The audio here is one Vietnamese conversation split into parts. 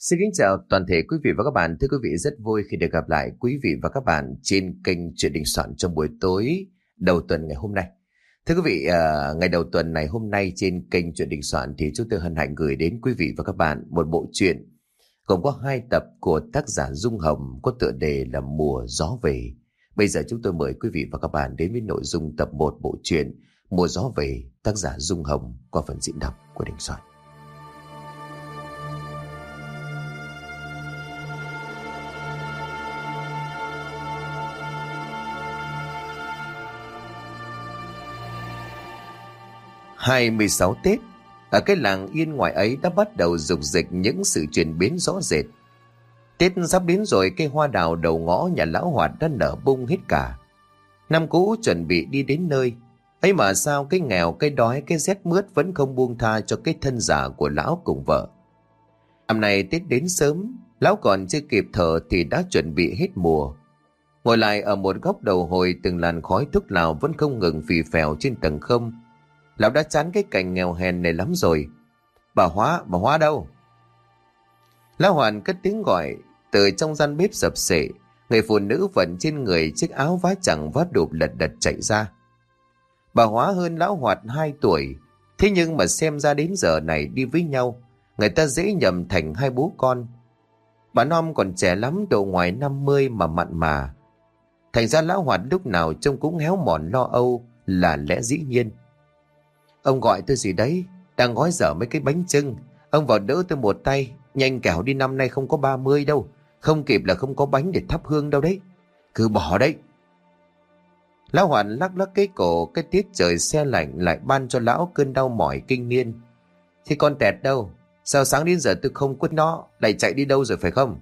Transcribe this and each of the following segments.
Xin kính chào toàn thể quý vị và các bạn. Thưa quý vị rất vui khi được gặp lại quý vị và các bạn trên kênh Chuyện Đình Soạn trong buổi tối đầu tuần ngày hôm nay. Thưa quý vị, uh, ngày đầu tuần này hôm nay trên kênh Chuyện Đình Soạn thì chúng tôi hân hạnh gửi đến quý vị và các bạn một bộ truyện gồm có hai tập của tác giả Dung Hồng có tựa đề là Mùa Gió Về. Bây giờ chúng tôi mời quý vị và các bạn đến với nội dung tập 1 bộ truyện Mùa Gió Về tác giả Dung Hồng qua phần diễn đọc của Đình Soạn. Hai mươi sáu Tết, ở cái làng yên ngoài ấy đã bắt đầu dục dịch những sự chuyển biến rõ rệt. Tết sắp đến rồi cây hoa đào đầu ngõ nhà lão hoạt đã nở bung hết cả. Năm cũ chuẩn bị đi đến nơi, ấy mà sao cái nghèo, cái đói, cái rét mướt vẫn không buông tha cho cái thân giả của lão cùng vợ. Năm nay Tết đến sớm, lão còn chưa kịp thở thì đã chuẩn bị hết mùa. Ngồi lại ở một góc đầu hồi từng làn khói thuốc lào vẫn không ngừng phì phèo trên tầng không, Lão đã chán cái cảnh nghèo hèn này lắm rồi. Bà Hóa, bà Hóa đâu? Lão Hoàn cất tiếng gọi từ trong gian bếp sập sệ. Người phụ nữ vẫn trên người chiếc áo vá chẳng vá đụp lật đật chạy ra. Bà Hóa hơn lão Hoạt 2 tuổi. Thế nhưng mà xem ra đến giờ này đi với nhau, người ta dễ nhầm thành hai bố con. Bà Nom còn trẻ lắm độ ngoài 50 mà mặn mà. Thành ra lão Hoạt lúc nào trông cũng héo mòn lo âu là lẽ dĩ nhiên. Ông gọi tôi gì đấy? Đang gói dở mấy cái bánh trưng. Ông vào đỡ tôi một tay. Nhanh kẻo đi năm nay không có 30 đâu. Không kịp là không có bánh để thắp hương đâu đấy. Cứ bỏ đấy. Lão Hoàn lắc lắc cái cổ, cái tiết trời xe lạnh lại ban cho lão cơn đau mỏi kinh niên. Thì con tẹt đâu? Sao sáng đến giờ tôi không quất nó, lại chạy đi đâu rồi phải không?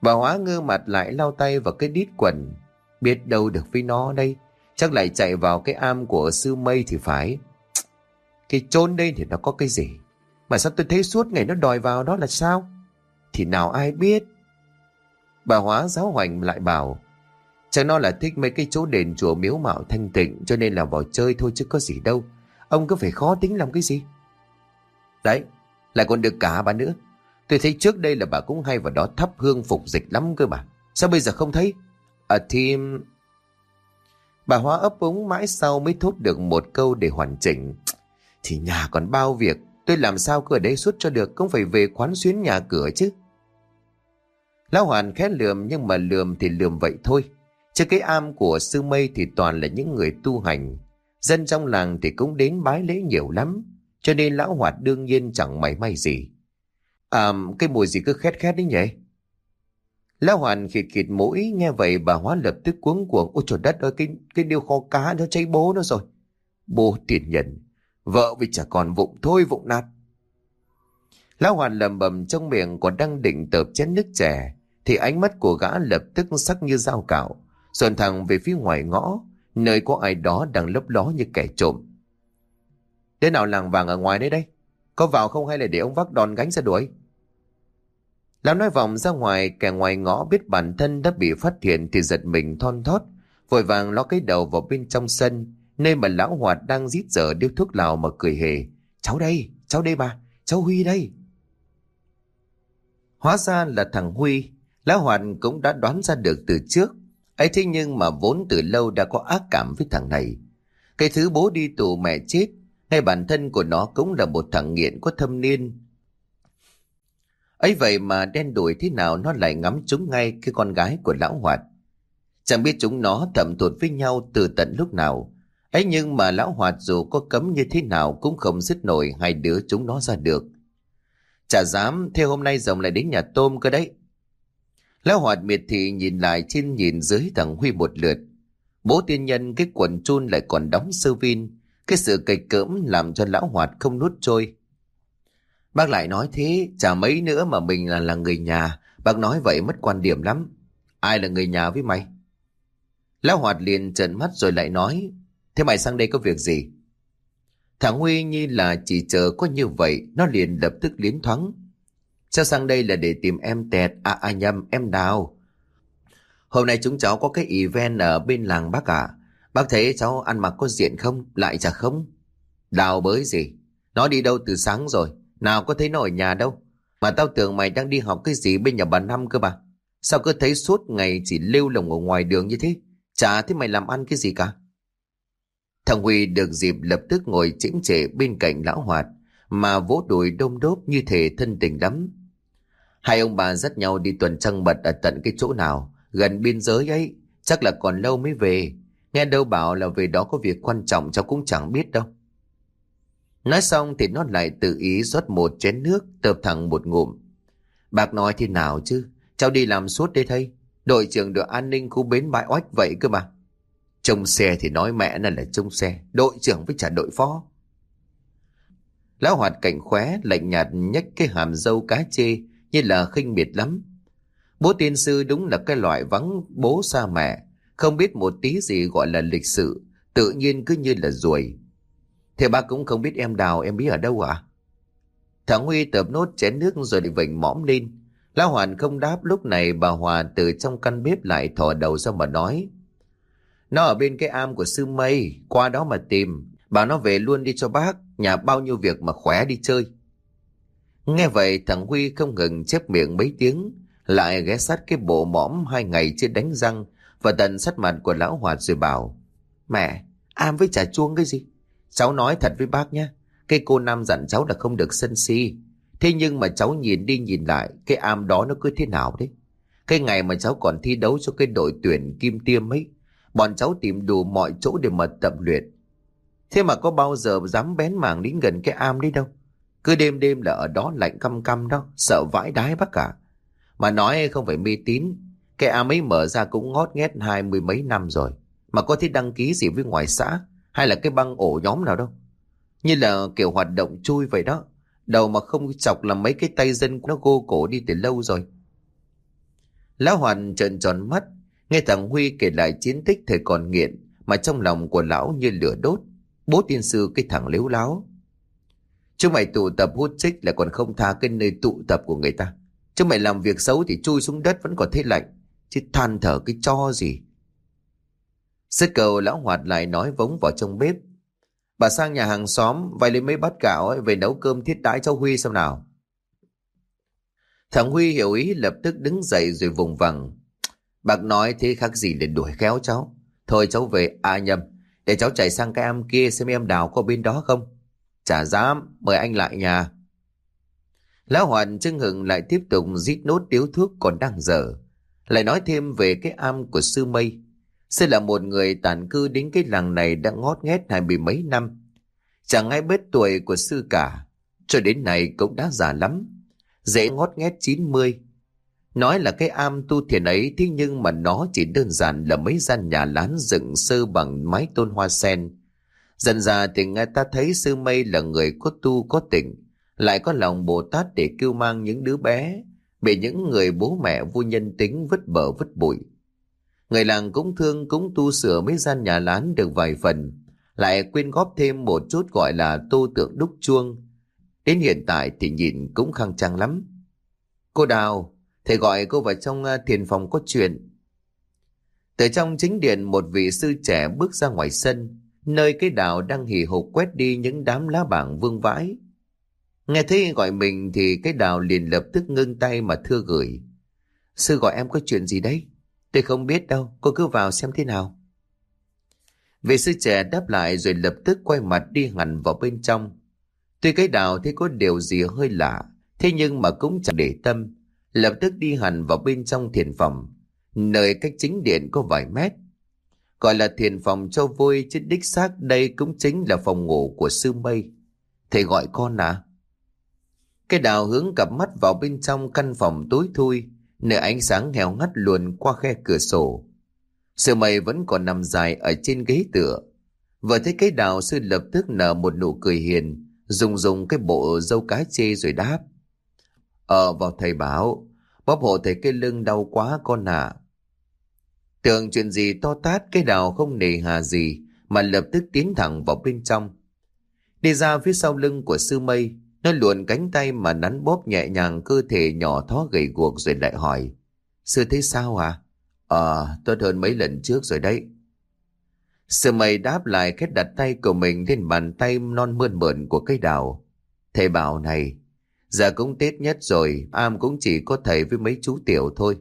Bà Hóa ngơ mặt lại lau tay vào cái đít quần. Biết đâu được với nó đây. Chắc lại chạy vào cái am của sư mây thì phải. Cái chôn đây thì nó có cái gì? Mà sao tôi thấy suốt ngày nó đòi vào đó là sao? Thì nào ai biết? Bà hóa giáo hoành lại bảo Chẳng nó là thích mấy cái chỗ đền chùa miếu mạo thanh tịnh cho nên là vào chơi thôi chứ có gì đâu. Ông cứ phải khó tính làm cái gì? Đấy, lại còn được cả bà nữa. Tôi thấy trước đây là bà cũng hay vào đó thắp hương phục dịch lắm cơ mà. Sao bây giờ không thấy? À thì Bà Hoa ấp úng mãi sau mới thốt được một câu để hoàn chỉnh. Thì nhà còn bao việc, tôi làm sao cứ ở đây suốt cho được, không phải về quán xuyến nhà cửa chứ. Lão Hoàn khét lườm nhưng mà lườm thì lườm vậy thôi. Chứ cái am của sư mây thì toàn là những người tu hành. Dân trong làng thì cũng đến bái lễ nhiều lắm. Cho nên lão hoạt đương nhiên chẳng mảy may gì. À, cái mùi gì cứ khét khét đấy nhỉ? Lão Hoàn khịt khịt mũi, nghe vậy bà Hóa lập tức cuống cuồng. Ôi trời đất ơi, cái, cái điêu kho cá nó cháy bố nó rồi. Bố tiền nhận, vợ vì chả còn vụng thôi vụng nát. Lão Hoàn lầm bầm trong miệng còn đang định tợp chén nước chè, thì ánh mắt của gã lập tức sắc như dao cạo, dồn thẳng về phía ngoài ngõ, nơi có ai đó đang lấp ló như kẻ trộm. Thế nào làng vàng ở ngoài đấy đây? Có vào không hay là để ông vác đòn gánh ra đuổi? Lão nói vòng ra ngoài, kẻ ngoài ngõ biết bản thân đã bị phát hiện thì giật mình thon thót, vội vàng ló cái đầu vào bên trong sân, nơi mà lão Hoạt đang rít dở điếu thuốc lào mà cười hề. Cháu đây, cháu đây bà, cháu Huy đây. Hóa ra là thằng Huy, lão Hoạt cũng đã đoán ra được từ trước. ấy thế nhưng mà vốn từ lâu đã có ác cảm với thằng này. Cái thứ bố đi tù mẹ chết, ngay bản thân của nó cũng là một thằng nghiện có thâm niên, ấy vậy mà đen đuổi thế nào nó lại ngắm chúng ngay cái con gái của lão hoạt. Chẳng biết chúng nó thầm tuột với nhau từ tận lúc nào. ấy nhưng mà lão hoạt dù có cấm như thế nào cũng không dứt nổi hai đứa chúng nó ra được. Chả dám, thế hôm nay rồng lại đến nhà tôm cơ đấy. Lão hoạt miệt thị nhìn lại trên nhìn dưới thằng Huy một lượt. Bố tiên nhân cái quần chun lại còn đóng sơ vin. Cái sự cạch cỡm làm cho lão hoạt không nuốt trôi. Bác lại nói thế, chả mấy nữa mà mình là, là người nhà. Bác nói vậy mất quan điểm lắm. Ai là người nhà với mày? Lão Hoạt liền trợn mắt rồi lại nói, thế mày sang đây có việc gì? Thằng Huy như là chỉ chờ có như vậy, nó liền lập tức liến thoáng. Sao sang đây là để tìm em tẹt, à, à nhầm, em đào. Hôm nay chúng cháu có cái event ở bên làng bác ạ. Bác thấy cháu ăn mặc có diện không? Lại chả không? Đào bới gì? Nó đi đâu từ sáng rồi? Nào có thấy nó ở nhà đâu. Mà tao tưởng mày đang đi học cái gì bên nhà bà Năm cơ mà. Sao cứ thấy suốt ngày chỉ lêu lồng ở ngoài đường như thế? Chả thấy mày làm ăn cái gì cả. Thằng Huy được dịp lập tức ngồi chỉnh trệ bên cạnh lão hoạt mà vỗ đùi đông đốp như thể thân tình lắm. Hai ông bà dắt nhau đi tuần trăng mật ở tận cái chỗ nào, gần biên giới ấy, chắc là còn lâu mới về. Nghe đâu bảo là về đó có việc quan trọng cháu cũng chẳng biết đâu. Nói xong thì nó lại tự ý rót một chén nước, tợp thẳng một ngụm. Bác nói thế nào chứ, cháu đi làm suốt đây thầy. Đội trưởng đội an ninh khu bến bãi oách vậy cơ mà. Trông xe thì nói mẹ này là trông xe, đội trưởng với trả đội phó. Lão hoạt cảnh khóe, lạnh nhạt nhách cái hàm dâu cá chê như là khinh miệt lắm. Bố tiên sư đúng là cái loại vắng bố xa mẹ, không biết một tí gì gọi là lịch sự, tự nhiên cứ như là ruồi. Thế ba cũng không biết em đào em bí ở đâu à? Thằng Huy tập nốt chén nước rồi định vịnh mõm lên. Lão Hoàn không đáp lúc này bà Hòa từ trong căn bếp lại thò đầu ra mà nói. Nó ở bên cái am của sư mây, qua đó mà tìm. Bảo nó về luôn đi cho bác, nhà bao nhiêu việc mà khỏe đi chơi. Nghe vậy thằng Huy không ngừng chép miệng mấy tiếng, lại ghé sát cái bộ mõm hai ngày chưa đánh răng và tận sát mặt của lão Hoạt rồi bảo. Mẹ, am với trà chuông cái gì? Cháu nói thật với bác nhé, cái cô Nam dặn cháu là không được sân si. Thế nhưng mà cháu nhìn đi nhìn lại, cái am đó nó cứ thế nào đấy? Cái ngày mà cháu còn thi đấu cho cái đội tuyển kim tiêm ấy, bọn cháu tìm đủ mọi chỗ để mà tập luyện. Thế mà có bao giờ dám bén mảng đến gần cái am đấy đâu. Cứ đêm đêm là ở đó lạnh căm căm đó, sợ vãi đái bác cả. Mà nói không phải mê tín, cái am ấy mở ra cũng ngót nghét hai mươi mấy năm rồi. Mà có thể đăng ký gì với ngoài xã, hay là cái băng ổ nhóm nào đâu. Như là kiểu hoạt động chui vậy đó. Đầu mà không chọc là mấy cái tay dân nó gô cổ đi từ lâu rồi. Lão Hoàn trợn tròn mắt, nghe thằng Huy kể lại chiến tích thời còn nghiện, mà trong lòng của lão như lửa đốt. Bố tiên sư cái thằng liếu láo. Chúng mày tụ tập hút trích là còn không tha cái nơi tụ tập của người ta. Chúng mày làm việc xấu thì chui xuống đất vẫn còn thấy lạnh. Chứ than thở cái cho gì. Sức cầu lão hoạt lại nói vống vào trong bếp. Bà sang nhà hàng xóm vay lấy mấy bát gạo ấy, về nấu cơm thiết đãi cho Huy xem nào. Thằng Huy hiểu ý lập tức đứng dậy rồi vùng vằng. Bác nói thế khác gì để đuổi khéo cháu. Thôi cháu về, à nhầm, để cháu chạy sang cái am kia xem em đào có bên đó không. Chả dám, mời anh lại nhà. Lão Hoàn trưng hừng lại tiếp tục rít nốt điếu thuốc còn đang dở. Lại nói thêm về cái am của sư mây. Sẽ là một người tản cư đến cái làng này đã ngót nghét hai mươi mấy năm. Chẳng ai biết tuổi của sư cả. Cho đến nay cũng đã già lắm. Dễ ngót nghét 90. Nói là cái am tu thiền ấy thế nhưng mà nó chỉ đơn giản là mấy gian nhà lán dựng sơ bằng mái tôn hoa sen. Dần ra thì người ta thấy sư mây là người có tu có tỉnh, lại có lòng Bồ Tát để kêu mang những đứa bé, bị những người bố mẹ vô nhân tính vứt bờ vứt bụi. Người làng cũng thương cũng tu sửa mấy gian nhà lán được vài phần, lại quyên góp thêm một chút gọi là tô tượng đúc chuông. Đến hiện tại thì nhìn cũng khang trang lắm. Cô Đào, thầy gọi cô vào trong à, thiền phòng có chuyện. Từ trong chính điện một vị sư trẻ bước ra ngoài sân, nơi cái đào đang hì hục quét đi những đám lá bảng vương vãi. Nghe thấy gọi mình thì cái đào liền lập tức ngưng tay mà thưa gửi. Sư gọi em có chuyện gì đấy? Tôi không biết đâu, cô cứ vào xem thế nào. Vị sư trẻ đáp lại rồi lập tức quay mặt đi hẳn vào bên trong. Tuy cái đào thấy có điều gì hơi lạ, thế nhưng mà cũng chẳng để tâm. Lập tức đi hẳn vào bên trong thiền phòng, nơi cách chính điện có vài mét. Gọi là thiền phòng cho vui chứ đích xác đây cũng chính là phòng ngủ của sư mây. Thầy gọi con à? Cái đào hướng cặp mắt vào bên trong căn phòng tối thui, nơi ánh sáng heo ngắt luồn qua khe cửa sổ. Sư mây vẫn còn nằm dài ở trên ghế tựa. Vừa thấy cái đào sư lập tức nở một nụ cười hiền, dùng dùng cái bộ dâu cá chê rồi đáp. Ờ vào thầy bảo, bóp hộ thầy cái lưng đau quá con ạ. À. Tưởng chuyện gì to tát cái đào không nề hà gì mà lập tức tiến thẳng vào bên trong. Đi ra phía sau lưng của sư mây, nó luồn cánh tay mà nắn bóp nhẹ nhàng cơ thể nhỏ thó gầy guộc rồi lại hỏi. Sư thấy sao à? Ờ, tốt hơn mấy lần trước rồi đấy. Sư mày đáp lại khét đặt tay của mình lên bàn tay non mơn mởn của cây đào. Thầy bảo này, Giờ cũng Tết nhất rồi, am cũng chỉ có thầy với mấy chú tiểu thôi.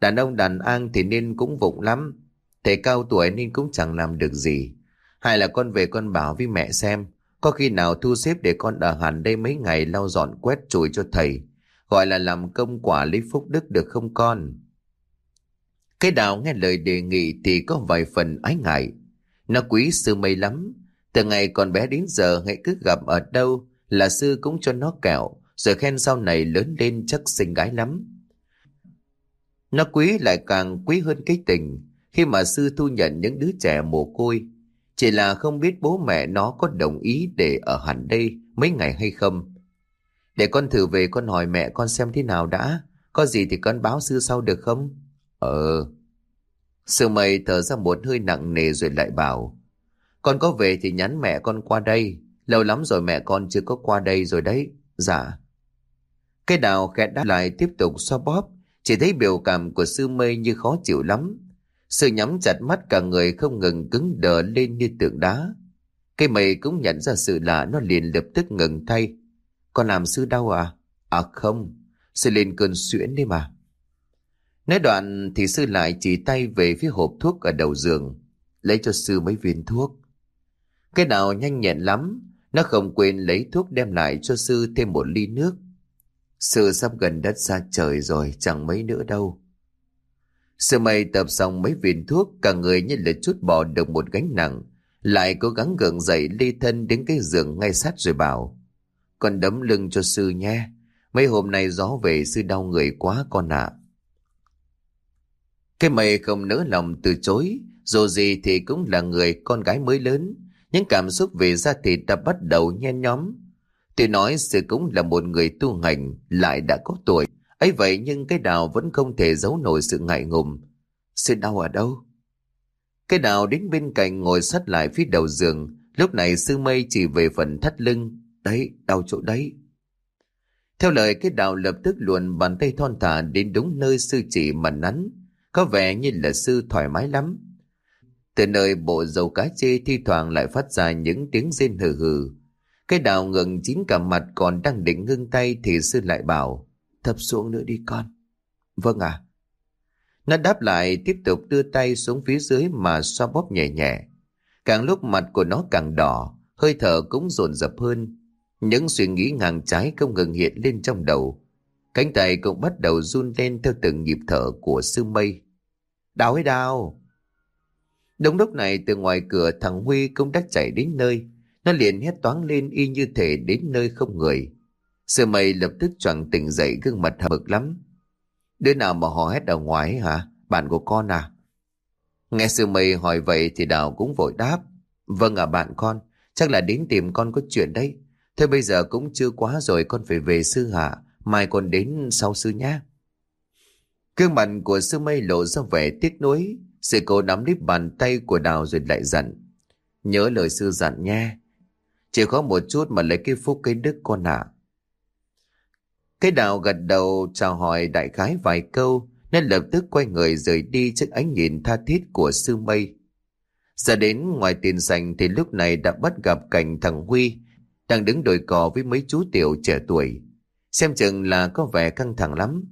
Đàn ông đàn an thì nên cũng vụng lắm. Thầy cao tuổi nên cũng chẳng làm được gì. Hay là con về con bảo với mẹ xem, có khi nào thu xếp để con ở hẳn đây mấy ngày lau dọn quét chùi cho thầy. Gọi là làm công quả lấy phúc đức được không con? Cái đào nghe lời đề nghị thì có vài phần ái ngại. Nó quý sư mây lắm. Từ ngày còn bé đến giờ, hãy cứ gặp ở đâu là sư cũng cho nó kẹo. Rồi khen sau này lớn lên chắc xinh gái lắm. Nó quý lại càng quý hơn cái tình khi mà sư thu nhận những đứa trẻ mồ côi. Chỉ là không biết bố mẹ nó có đồng ý để ở hẳn đây mấy ngày hay không. Để con thử về, con hỏi mẹ con xem thế nào đã. Có gì thì con báo sư sau được không? Ờ. Sư mây thở ra một hơi nặng nề rồi lại bảo. Con có về thì nhắn mẹ con qua đây. Lâu lắm rồi mẹ con chưa có qua đây rồi đấy. Dạ. Cái đào khẽ đáp lại, tiếp tục xoa bóp. Chỉ thấy biểu cảm của sư mây như khó chịu lắm sự nhắm chặt mắt cả người không ngừng cứng đờ lên như tượng đá. Cây mây cũng nhận ra sự lạ nó liền lập tức ngừng thay. Con làm sư đau à? À không, sư lên cơn suyễn đi mà. Nói đoạn thì sư lại chỉ tay về phía hộp thuốc ở đầu giường, lấy cho sư mấy viên thuốc. Cái nào nhanh nhẹn lắm, nó không quên lấy thuốc đem lại cho sư thêm một ly nước. Sư sắp gần đất xa trời rồi, chẳng mấy nữa đâu. Sư mây tập xong mấy viên thuốc, cả người như là chút bỏ được một gánh nặng, lại cố gắng gượng dậy ly thân đến cái giường ngay sát rồi bảo. Con đấm lưng cho sư nhé, mấy hôm nay gió về sư đau người quá con ạ. Cái mày không nỡ lòng từ chối, dù gì thì cũng là người con gái mới lớn, những cảm xúc về gia thịt đã bắt đầu nhen nhóm. Tuy nói sư cũng là một người tu hành, lại đã có tuổi, ấy vậy nhưng cái đào vẫn không thể giấu nổi sự ngại ngùng. Sư đau ở đâu? Cái đào đến bên cạnh ngồi sát lại phía đầu giường, lúc này sư mây chỉ về phần thắt lưng, đấy, đau chỗ đấy. Theo lời cái đào lập tức luồn bàn tay thon thả đến đúng nơi sư chỉ mà nắn, có vẻ như là sư thoải mái lắm. Từ nơi bộ dầu cá chê thi thoảng lại phát ra những tiếng rên hừ hừ. Cái đào ngừng chín cả mặt còn đang định ngưng tay thì sư lại bảo, thập xuống nữa đi con. Vâng ạ. À. Nó đáp lại tiếp tục đưa tay xuống phía dưới mà xoa bóp nhẹ nhẹ. Càng lúc mặt của nó càng đỏ, hơi thở cũng dồn dập hơn. Những suy nghĩ ngang trái không ngừng hiện lên trong đầu. Cánh tay cũng bắt đầu run lên theo từng nhịp thở của sư mây. Đào ấy đào! Đúng lúc này từ ngoài cửa thằng Huy cũng đã chạy đến nơi. Nó liền hét toáng lên y như thể đến nơi không người. Sư mây lập tức choàng tỉnh dậy gương mặt hậm lắm. Đứa nào mà hò hét ở ngoài hả? Bạn của con à? Nghe sư mây hỏi vậy thì Đào cũng vội đáp. Vâng à bạn con, chắc là đến tìm con có chuyện đấy. Thôi bây giờ cũng chưa quá rồi con phải về sư hạ, mai con đến sau sư nhé. Cương mặt của sư mây lộ ra vẻ tiếc nuối, sư cô nắm lấy bàn tay của Đào rồi lại dặn. Nhớ lời sư dặn nha, chỉ có một chút mà lấy cái phúc cái đức con ạ. Cái Đào gật đầu chào hỏi đại khái vài câu, nên lập tức quay người rời đi trước ánh nhìn tha thiết của sư mây. Ra đến ngoài tiền sành thì lúc này đã bắt gặp cảnh thằng Huy đang đứng đồi cò với mấy chú tiểu trẻ tuổi. Xem chừng là có vẻ căng thẳng lắm.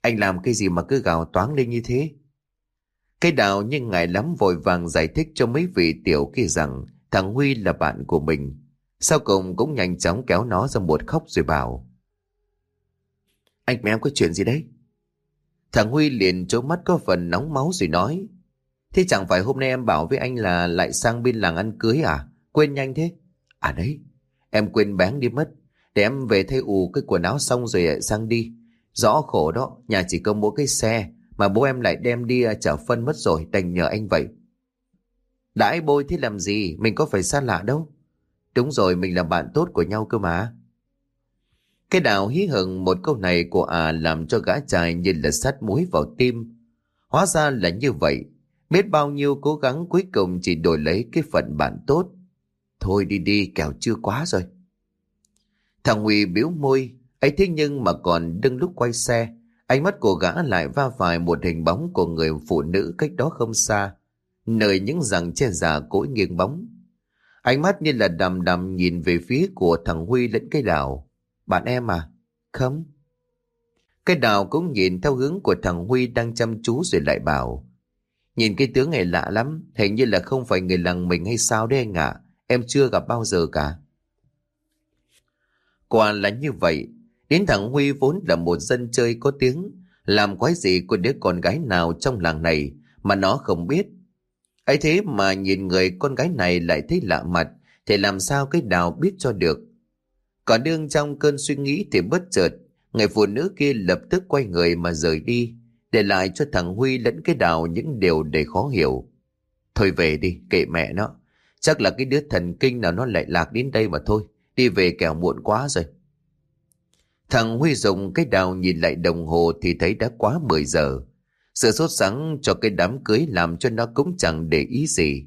Anh làm cái gì mà cứ gào toáng lên như thế? Cái đào nhưng ngại lắm vội vàng giải thích cho mấy vị tiểu kia rằng thằng Huy là bạn của mình. Sau cùng cũng nhanh chóng kéo nó ra một khóc rồi bảo. Anh mẹ em có chuyện gì đấy? Thằng Huy liền trố mắt có phần nóng máu rồi nói. Thế chẳng phải hôm nay em bảo với anh là lại sang bên làng ăn cưới à? Quên nhanh thế. À đấy, em quên bán đi mất. Để em về thay ù cái quần áo xong rồi sang đi. Rõ khổ đó, nhà chỉ có mỗi cái xe mà bố em lại đem đi à, chở phân mất rồi, đành nhờ anh vậy. Đãi bôi thế làm gì, mình có phải xa lạ đâu. Đúng rồi, mình là bạn tốt của nhau cơ mà. Cái đào hí hửng một câu này của à làm cho gã trai như là sắt muối vào tim. Hóa ra là như vậy, biết bao nhiêu cố gắng cuối cùng chỉ đổi lấy cái phận bạn tốt. Thôi đi đi, kẻo chưa quá rồi. Thằng Huy biếu môi, ấy thế nhưng mà còn đừng lúc quay xe, ánh mắt của gã lại va phải một hình bóng của người phụ nữ cách đó không xa, nơi những rằng che già cỗi nghiêng bóng. Ánh mắt như là đầm đầm nhìn về phía của thằng Huy lẫn cây đào. Bạn em à? không? Cái đào cũng nhìn theo hướng của thằng Huy đang chăm chú rồi lại bảo. Nhìn cái tướng này lạ lắm, hình như là không phải người làng mình hay sao đấy anh ạ. Em chưa gặp bao giờ cả. Quả là như vậy, đến thằng Huy vốn là một dân chơi có tiếng, làm quái gì của đứa con gái nào trong làng này mà nó không biết. ấy thế mà nhìn người con gái này lại thấy lạ mặt, thì làm sao cái đào biết cho được. Còn đương trong cơn suy nghĩ thì bất chợt, người phụ nữ kia lập tức quay người mà rời đi, để lại cho thằng Huy lẫn cái đào những điều để khó hiểu. Thôi về đi, kệ mẹ nó. Chắc là cái đứa thần kinh nào nó lại lạc đến đây mà thôi. Đi về kẻo muộn quá rồi. Thằng Huy dùng cái đào nhìn lại đồng hồ thì thấy đã quá 10 giờ. Sự sốt sắng cho cái đám cưới làm cho nó cũng chẳng để ý gì.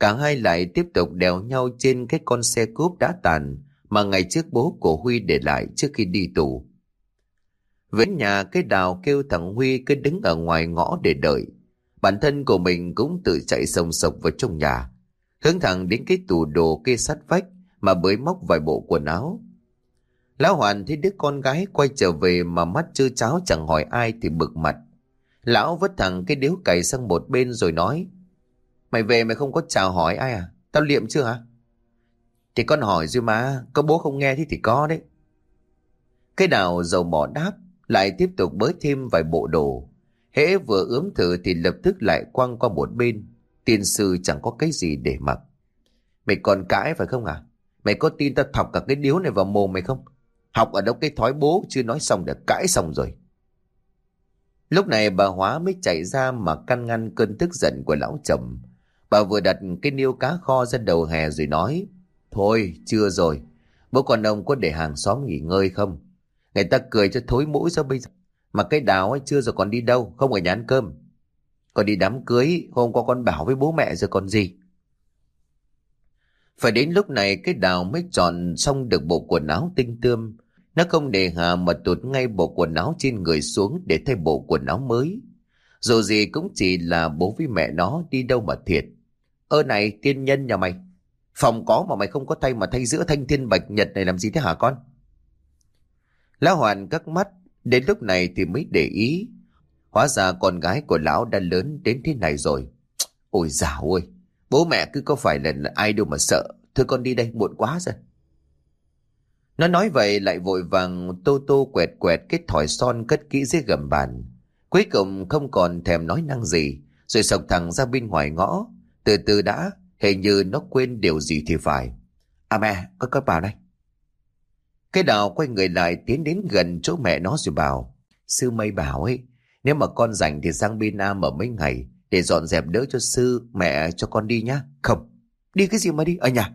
Cả hai lại tiếp tục đèo nhau trên cái con xe cúp đã tàn mà ngày trước bố của Huy để lại trước khi đi tù. Về nhà, cái đào kêu thằng Huy cứ đứng ở ngoài ngõ để đợi. Bản thân của mình cũng tự chạy sông sộc vào trong nhà. Hướng thẳng đến cái tủ đồ kê sắt vách mà bới móc vài bộ quần áo. Lão Hoàn thấy đứa con gái quay trở về mà mắt chưa cháo chẳng hỏi ai thì bực mặt. Lão vứt thẳng cái điếu cày sang một bên rồi nói, Mày về mày không có chào hỏi ai à? Tao liệm chưa hả? Thì con hỏi rồi mà, có bố không nghe thì thì có đấy. Cái đào dầu mỏ đáp, lại tiếp tục bới thêm vài bộ đồ. Hễ vừa ướm thử thì lập tức lại quăng qua một bên. Tiên sư chẳng có cái gì để mặc. Mày còn cãi phải không à? Mày có tin ta thọc cả cái điếu này vào mồm mày không? Học ở đâu cái thói bố chưa nói xong đã cãi xong rồi. Lúc này bà Hóa mới chạy ra mà căn ngăn cơn tức giận của lão chồng. Bà vừa đặt cái niêu cá kho ra đầu hè rồi nói Thôi, chưa rồi. Bố con ông có để hàng xóm nghỉ ngơi không? Người ta cười cho thối mũi sao bây giờ? Mà cái đào ấy chưa rồi còn đi đâu? Không ở nhà ăn cơm. Còn đi đám cưới, hôm qua con bảo với bố mẹ rồi còn gì? Phải đến lúc này cái đào mới chọn xong được bộ quần áo tinh tươm. Nó không để hà mà tụt ngay bộ quần áo trên người xuống để thay bộ quần áo mới. Dù gì cũng chỉ là bố với mẹ nó đi đâu mà thiệt. Ơ này tiên nhân nhà mày, phòng có mà mày không có thay mà thay giữa thanh thiên bạch nhật này làm gì thế hả con? Lão Hoàn cắt mắt, đến lúc này thì mới để ý. Hóa ra con gái của lão đã lớn đến thế này rồi. Ôi dào ơi, bố mẹ cứ có phải là ai đâu mà sợ. Thôi con đi đây, muộn quá rồi. Nó nói vậy lại vội vàng tô tô quẹt quẹt cái thỏi son cất kỹ dưới gầm bàn. Cuối cùng không còn thèm nói năng gì, rồi sọc thẳng ra bên ngoài ngõ. Từ từ đã, hình như nó quên điều gì thì phải. À mẹ, con con vào đây. Cái đào quay người lại tiến đến gần chỗ mẹ nó rồi bảo. Sư mây bảo ấy, nếu mà con rảnh thì sang bên Nam ở mấy ngày để dọn dẹp đỡ cho sư, mẹ cho con đi nhá. Không, đi cái gì mà đi, ở nhà.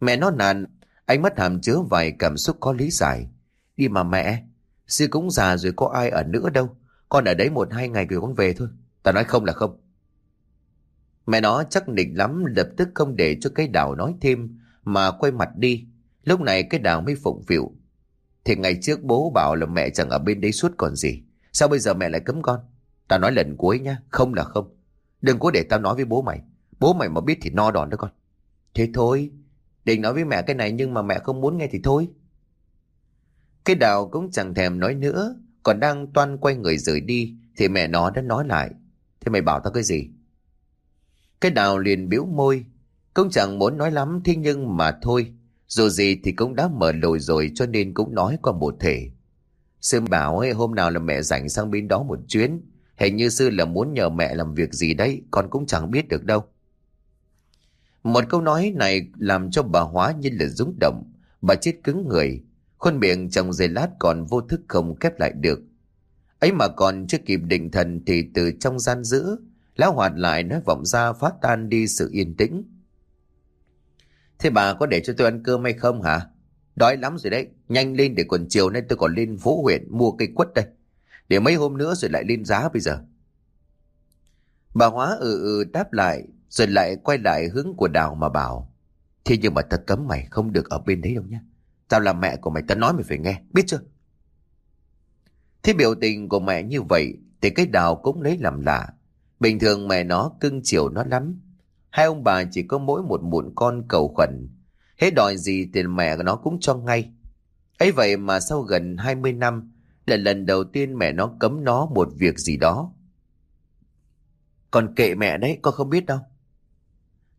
Mẹ nó nàn, ánh mắt hàm chứa vài cảm xúc có lý giải. Đi mà mẹ, sư cũng già rồi có ai ở nữa đâu. Con ở đấy một hai ngày rồi con về thôi. Ta nói không là không. Mẹ nó chắc định lắm lập tức không để cho cái đào nói thêm mà quay mặt đi. Lúc này cái đào mới phụng phịu. Thì ngày trước bố bảo là mẹ chẳng ở bên đấy suốt còn gì. Sao bây giờ mẹ lại cấm con? Tao nói lần cuối nhá, không là không. Đừng có để tao nói với bố mày. Bố mày mà biết thì no đòn đó con. Thế thôi, định nói với mẹ cái này nhưng mà mẹ không muốn nghe thì thôi. Cái đào cũng chẳng thèm nói nữa, còn đang toan quay người rời đi thì mẹ nó đã nói lại. Thế mày bảo tao cái gì? Cái đào liền biếu môi, cũng chẳng muốn nói lắm thế nhưng mà thôi. Dù gì thì cũng đã mở lồi rồi cho nên cũng nói qua một thể. Sư bảo ấy, hôm nào là mẹ rảnh sang bên đó một chuyến. Hình như sư là muốn nhờ mẹ làm việc gì đấy, con cũng chẳng biết được đâu. Một câu nói này làm cho bà hóa như là rúng động. Bà chết cứng người. Khuôn miệng trong giây lát còn vô thức không khép lại được. ấy mà còn chưa kịp định thần thì từ trong gian giữa, lão hoạt lại nói vọng ra phát tan đi sự yên tĩnh. Thế bà có để cho tôi ăn cơm hay không hả? Đói lắm rồi đấy. Nhanh lên để còn chiều nay tôi còn lên phố huyện mua cây quất đây. Để mấy hôm nữa rồi lại lên giá bây giờ. Bà Hóa ừ ừ đáp lại, rồi lại quay lại hướng của Đào mà bảo. Thế nhưng mà tao cấm mày không được ở bên đấy đâu nhá. Tao là mẹ của mày, tao nói mày phải nghe. Biết chưa? Thế biểu tình của mẹ như vậy thì cái Đào cũng lấy làm lạ. Bình thường mẹ nó cưng chiều nó lắm. Hai ông bà chỉ có mỗi một muộn con cầu khẩn, Hết đòi gì tiền mẹ nó cũng cho ngay. ấy vậy mà sau gần 20 năm là lần đầu tiên mẹ nó cấm nó một việc gì đó. Còn kệ mẹ đấy, con không biết đâu.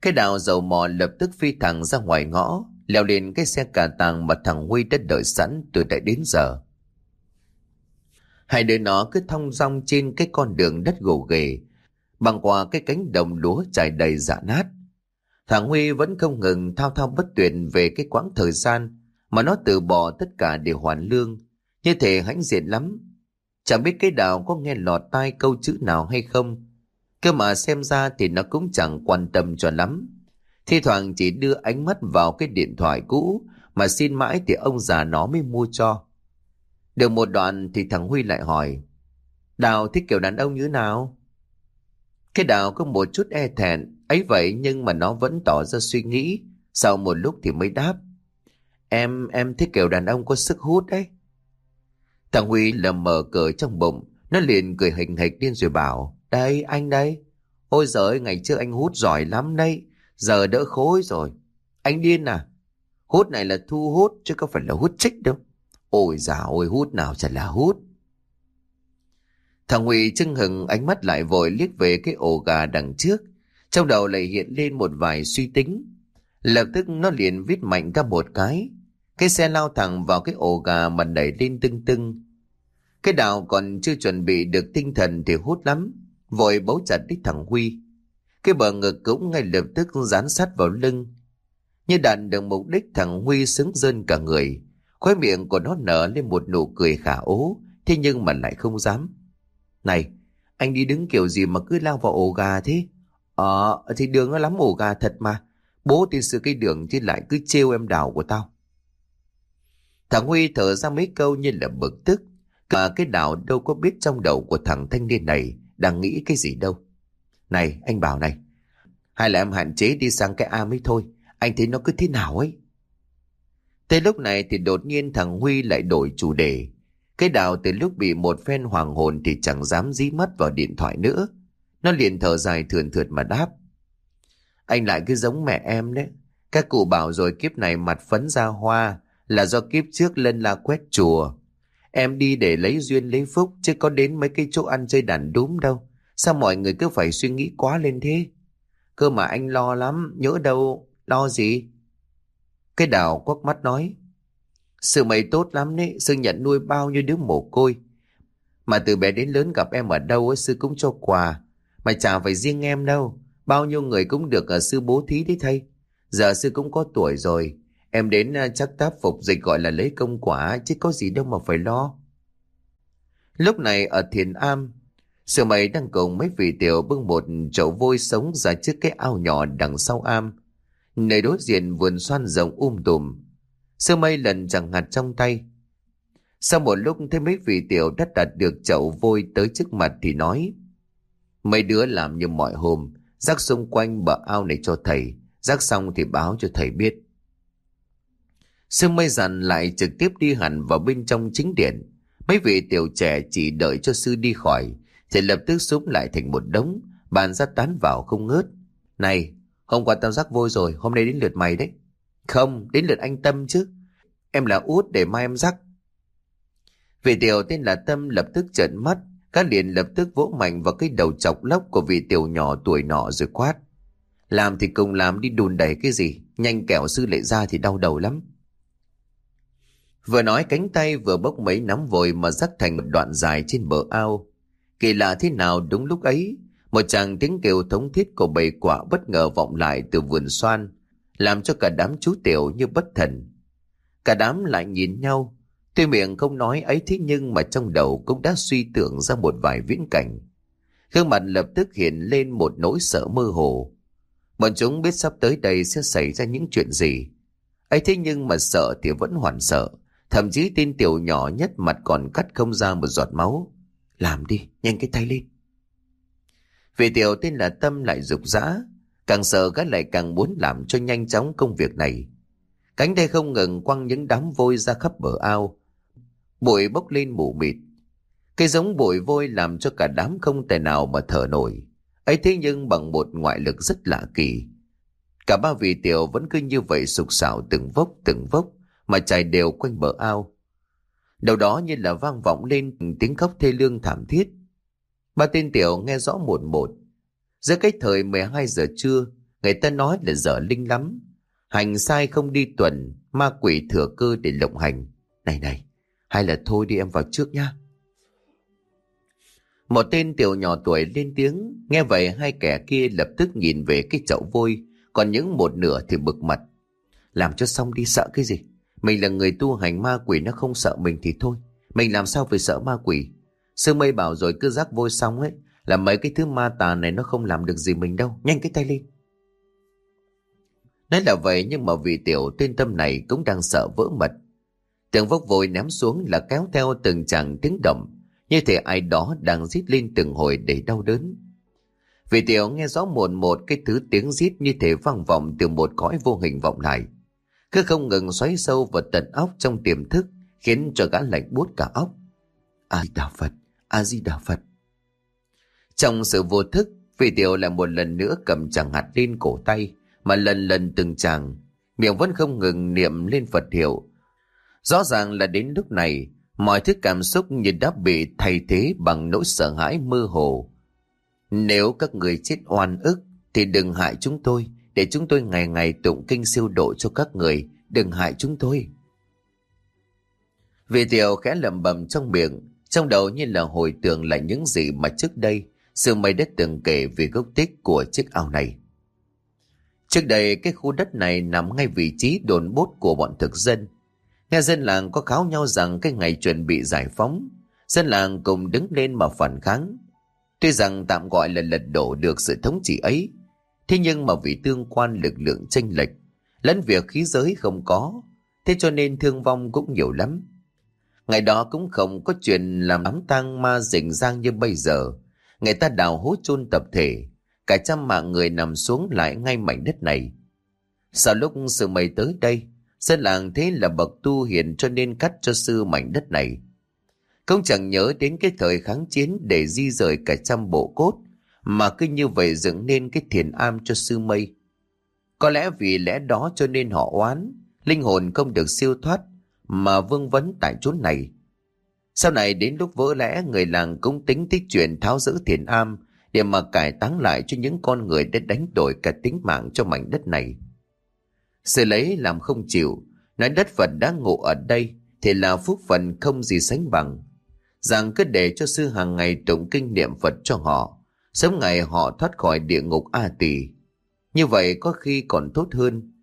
Cái đào dầu mò lập tức phi thẳng ra ngoài ngõ, leo lên cái xe cà tàng mà thằng Huy đã đợi sẵn từ tại đến giờ. Hai đứa nó cứ thong dong trên cái con đường đất gồ ghề, băng qua cái cánh đồng lúa trải đầy dạ nát. Thằng Huy vẫn không ngừng thao thao bất tuyệt về cái quãng thời gian mà nó từ bỏ tất cả để hoàn lương, như thể hãnh diện lắm. Chẳng biết cái đào có nghe lọt tai câu chữ nào hay không, cơ mà xem ra thì nó cũng chẳng quan tâm cho lắm. Thi thoảng chỉ đưa ánh mắt vào cái điện thoại cũ mà xin mãi thì ông già nó mới mua cho. Được một đoạn thì thằng Huy lại hỏi Đào thích kiểu đàn ông như nào? Thế đào có một chút e thẹn ấy vậy nhưng mà nó vẫn tỏ ra suy nghĩ. Sau một lúc thì mới đáp Em, em thích kiểu đàn ông có sức hút đấy. Thằng Huy lầm mở cười trong bụng nó liền cười hình hịch điên rồi bảo Đây anh đây. Ôi giời ngày trước anh hút giỏi lắm đấy Giờ đỡ khối rồi. Anh điên à? Hút này là thu hút chứ có phải là hút trích đâu. Ôi dào ôi hút nào chả là hút. Thằng Huy chưng hừng ánh mắt lại vội liếc về cái ổ gà đằng trước. Trong đầu lại hiện lên một vài suy tính. Lập tức nó liền viết mạnh ra một cái. Cái xe lao thẳng vào cái ổ gà mà đẩy lên tưng tưng. Cái đào còn chưa chuẩn bị được tinh thần thì hút lắm. Vội bấu chặt đích thằng Huy. Cái bờ ngực cũng ngay lập tức dán sát vào lưng. Như đạt được mục đích thằng Huy sướng dân cả người. Khóe miệng của nó nở lên một nụ cười khả ố, thế nhưng mà lại không dám. Này, anh đi đứng kiểu gì mà cứ lao vào ổ gà thế? Ờ, thì đường nó lắm ổ gà thật mà. Bố tiên sư cái đường chứ lại cứ trêu em đào của tao. Thằng Huy thở ra mấy câu như là bực tức. Cả cái đào đâu có biết trong đầu của thằng thanh niên này đang nghĩ cái gì đâu. Này, anh bảo này. Hay là em hạn chế đi sang cái A mới thôi. Anh thấy nó cứ thế nào ấy. Tới lúc này thì đột nhiên thằng Huy lại đổi chủ đề. Cái đào từ lúc bị một phen hoàng hồn thì chẳng dám dí mắt vào điện thoại nữa. Nó liền thở dài thườn thượt mà đáp. Anh lại cứ giống mẹ em đấy. Các cụ bảo rồi kiếp này mặt phấn ra hoa là do kiếp trước lân la quét chùa. Em đi để lấy duyên lấy phúc chứ có đến mấy cái chỗ ăn chơi đàn đúng đâu. Sao mọi người cứ phải suy nghĩ quá lên thế? Cơ mà anh lo lắm, nhớ đâu, lo gì? Cái đào quắc mắt nói. Sự mày tốt lắm đấy, sư nhận nuôi bao nhiêu đứa mồ côi. Mà từ bé đến lớn gặp em ở đâu ấy, sư cũng cho quà. Mà chả phải riêng em đâu. Bao nhiêu người cũng được ở sư bố thí đấy thầy. Giờ sư cũng có tuổi rồi. Em đến ờ, chắc táp phục dịch gọi là lấy công quả chứ có gì đâu mà phải lo. Lúc này ở thiền am, sư mày đang cùng mấy vị tiểu bưng một chậu vôi sống ra trước cái ao nhỏ đằng sau am. Nơi đối diện vườn xoan rộng um tùm. Sơ mây lần chẳng hạt trong tay. Sau một lúc thấy mấy vị tiểu đã đặt được chậu vôi tới trước mặt thì nói. Mấy đứa làm như mọi hôm, rác xung quanh bờ ao này cho thầy, rác xong thì báo cho thầy biết. Sương mây dặn lại trực tiếp đi hẳn vào bên trong chính điện. Mấy vị tiểu trẻ chỉ đợi cho sư đi khỏi, thì lập tức súng lại thành một đống, bàn ra tán vào không ngớt. Này, Hôm qua tao rắc vôi rồi, hôm nay đến lượt mày đấy. Không, đến lượt anh Tâm chứ. Em là út để mai em rắc. Vị tiểu tên là Tâm lập tức trợn mắt, các liền lập tức vỗ mạnh vào cái đầu chọc lóc của vị tiểu nhỏ tuổi nọ rồi quát. Làm thì cùng làm đi đùn đẩy cái gì, nhanh kẹo sư lệ ra thì đau đầu lắm. Vừa nói cánh tay vừa bốc mấy nắm vội mà rắc thành một đoạn dài trên bờ ao. Kỳ lạ thế nào đúng lúc ấy, một chàng tiếng kêu thống thiết của bầy quả bất ngờ vọng lại từ vườn xoan, làm cho cả đám chú tiểu như bất thần. Cả đám lại nhìn nhau, tuy miệng không nói ấy thế nhưng mà trong đầu cũng đã suy tưởng ra một vài viễn cảnh. Gương mặt lập tức hiện lên một nỗi sợ mơ hồ. Bọn chúng biết sắp tới đây sẽ xảy ra những chuyện gì. ấy thế nhưng mà sợ thì vẫn hoàn sợ. Thậm chí tin tiểu nhỏ nhất mặt còn cắt không ra một giọt máu. Làm đi, nhanh cái tay lên. Vì tiểu tên là Tâm lại rục rã, càng sợ gã lại càng muốn làm cho nhanh chóng công việc này. Cánh tay không ngừng quăng những đám vôi ra khắp bờ ao. Bụi bốc lên mù mịt. Cái giống bụi vôi làm cho cả đám không tài nào mà thở nổi. ấy thế nhưng bằng một ngoại lực rất lạ kỳ. Cả ba vị tiểu vẫn cứ như vậy sục sạo từng vốc từng vốc, mà chảy đều quanh bờ ao. Đầu đó như là vang vọng lên tiếng khóc thê lương thảm thiết. Ba tên tiểu nghe rõ một một. Giữa cái thời 12 giờ trưa, người ta nói là giờ linh lắm. Hành sai không đi tuần, ma quỷ thừa cơ để lộng hành. Này này, hay là thôi đi em vào trước nhá. Một tên tiểu nhỏ tuổi lên tiếng, nghe vậy hai kẻ kia lập tức nhìn về cái chậu vôi, còn những một nửa thì bực mặt. Làm cho xong đi sợ cái gì? Mình là người tu hành ma quỷ nó không sợ mình thì thôi. Mình làm sao phải sợ ma quỷ? Sư mây bảo rồi cứ rác vôi xong ấy, là mấy cái thứ ma tà này nó không làm được gì mình đâu. Nhanh cái tay lên. Nói là vậy nhưng mà vị tiểu tên tâm này cũng đang sợ vỡ mật. Tường vốc vội ném xuống là kéo theo từng chàng tiếng động, như thể ai đó đang rít lên từng hồi để đau đớn. Vị tiểu nghe rõ một một cái thứ tiếng rít như thể vang vọng từ một cõi vô hình vọng lại. Cứ không ngừng xoáy sâu vào tận óc trong tiềm thức, khiến cho gã lạnh buốt cả óc. A-di-đà Phật, A-di-đà Phật. Trong sự vô thức, vị tiểu lại một lần nữa cầm chẳng hạt lên cổ tay, mà lần lần từng chàng, miệng vẫn không ngừng niệm lên Phật hiệu. Rõ ràng là đến lúc này, mọi thứ cảm xúc như đã bị thay thế bằng nỗi sợ hãi mơ hồ. Nếu các người chết oan ức, thì đừng hại chúng tôi, để chúng tôi ngày ngày tụng kinh siêu độ cho các người, đừng hại chúng tôi. Vị tiểu khẽ lầm bầm trong miệng, trong đầu như là hồi tưởng lại những gì mà trước đây sư mây đã từng kể về gốc tích của chiếc ao này. Trước đây cái khu đất này nằm ngay vị trí đồn bốt của bọn thực dân. Nghe dân làng có kháo nhau rằng cái ngày chuẩn bị giải phóng, dân làng cùng đứng lên mà phản kháng. Tuy rằng tạm gọi là lật đổ được sự thống trị ấy, thế nhưng mà vì tương quan lực lượng tranh lệch, lẫn việc khí giới không có, thế cho nên thương vong cũng nhiều lắm. Ngày đó cũng không có chuyện làm ấm tang ma rình rang như bây giờ. Người ta đào hố chôn tập thể, cả trăm mạng người nằm xuống lại ngay mảnh đất này. Sau lúc sư mây tới đây, dân làng thế là bậc tu hiền cho nên cắt cho sư mảnh đất này. Không chẳng nhớ đến cái thời kháng chiến để di rời cả trăm bộ cốt, mà cứ như vậy dựng nên cái thiền am cho sư mây. Có lẽ vì lẽ đó cho nên họ oán, linh hồn không được siêu thoát, mà vương vấn tại chốn này. Sau này đến lúc vỡ lẽ người làng cũng tính tích chuyện tháo giữ thiền am để mà cải táng lại cho những con người đã đánh đổi cả tính mạng cho mảnh đất này. Sự lấy làm không chịu, nói đất Phật đã ngộ ở đây thì là phúc phần không gì sánh bằng. Rằng cứ để cho sư hàng ngày tụng kinh niệm Phật cho họ, sớm ngày họ thoát khỏi địa ngục A Tỳ. Như vậy có khi còn tốt hơn.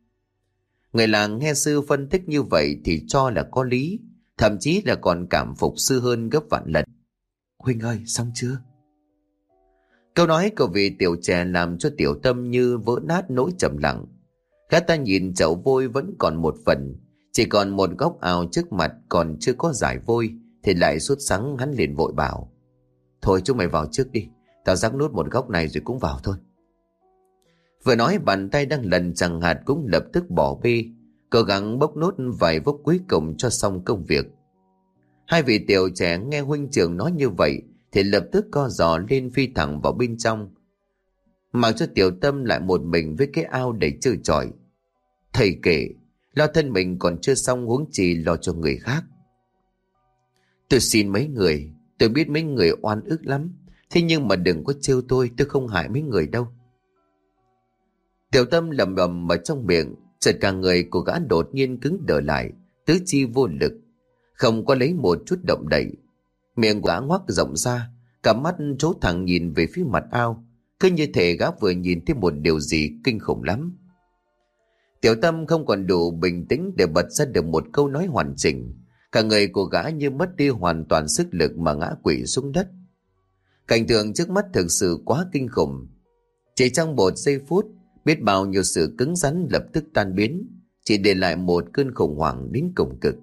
Người làng nghe sư phân tích như vậy thì cho là có lý, thậm chí là còn cảm phục sư hơn gấp vạn lần. Huynh ơi, xong chưa? Câu nói của vị tiểu trẻ làm cho tiểu tâm như vỡ nát nỗi trầm lặng. Gã ta nhìn chậu vôi vẫn còn một phần, chỉ còn một góc ao trước mặt còn chưa có giải vôi, thì lại suốt sáng hắn liền vội bảo. Thôi chúng mày vào trước đi, tao rắc nút một góc này rồi cũng vào thôi. Vừa nói bàn tay đang lần chẳng hạt cũng lập tức bỏ bê, cố gắng bốc nốt vài vốc cuối cùng cho xong công việc. Hai vị tiểu trẻ nghe huynh trưởng nói như vậy thì lập tức co giò lên phi thẳng vào bên trong. Mặc cho tiểu tâm lại một mình với cái ao để chơi trọi. Thầy kể, lo thân mình còn chưa xong huống chỉ lo cho người khác. Tôi xin mấy người, tôi biết mấy người oan ức lắm, thế nhưng mà đừng có trêu tôi, tôi không hại mấy người đâu. Tiểu tâm lầm bầm ở trong miệng, chợt cả người của gã đột nhiên cứng đờ lại, tứ chi vô lực, không có lấy một chút động đậy. Miệng gã ngoác rộng ra, cả mắt trố thẳng nhìn về phía mặt ao, cứ như thể gã vừa nhìn thấy một điều gì kinh khủng lắm. Tiểu tâm không còn đủ bình tĩnh để bật ra được một câu nói hoàn chỉnh. Cả người của gã như mất đi hoàn toàn sức lực mà ngã quỵ xuống đất. Cảnh tượng trước mắt thực sự quá kinh khủng. Chỉ trong một giây phút, biết bao nhiêu sự cứng rắn lập tức tan biến, chỉ để lại một cơn khủng hoảng đến cùng cực.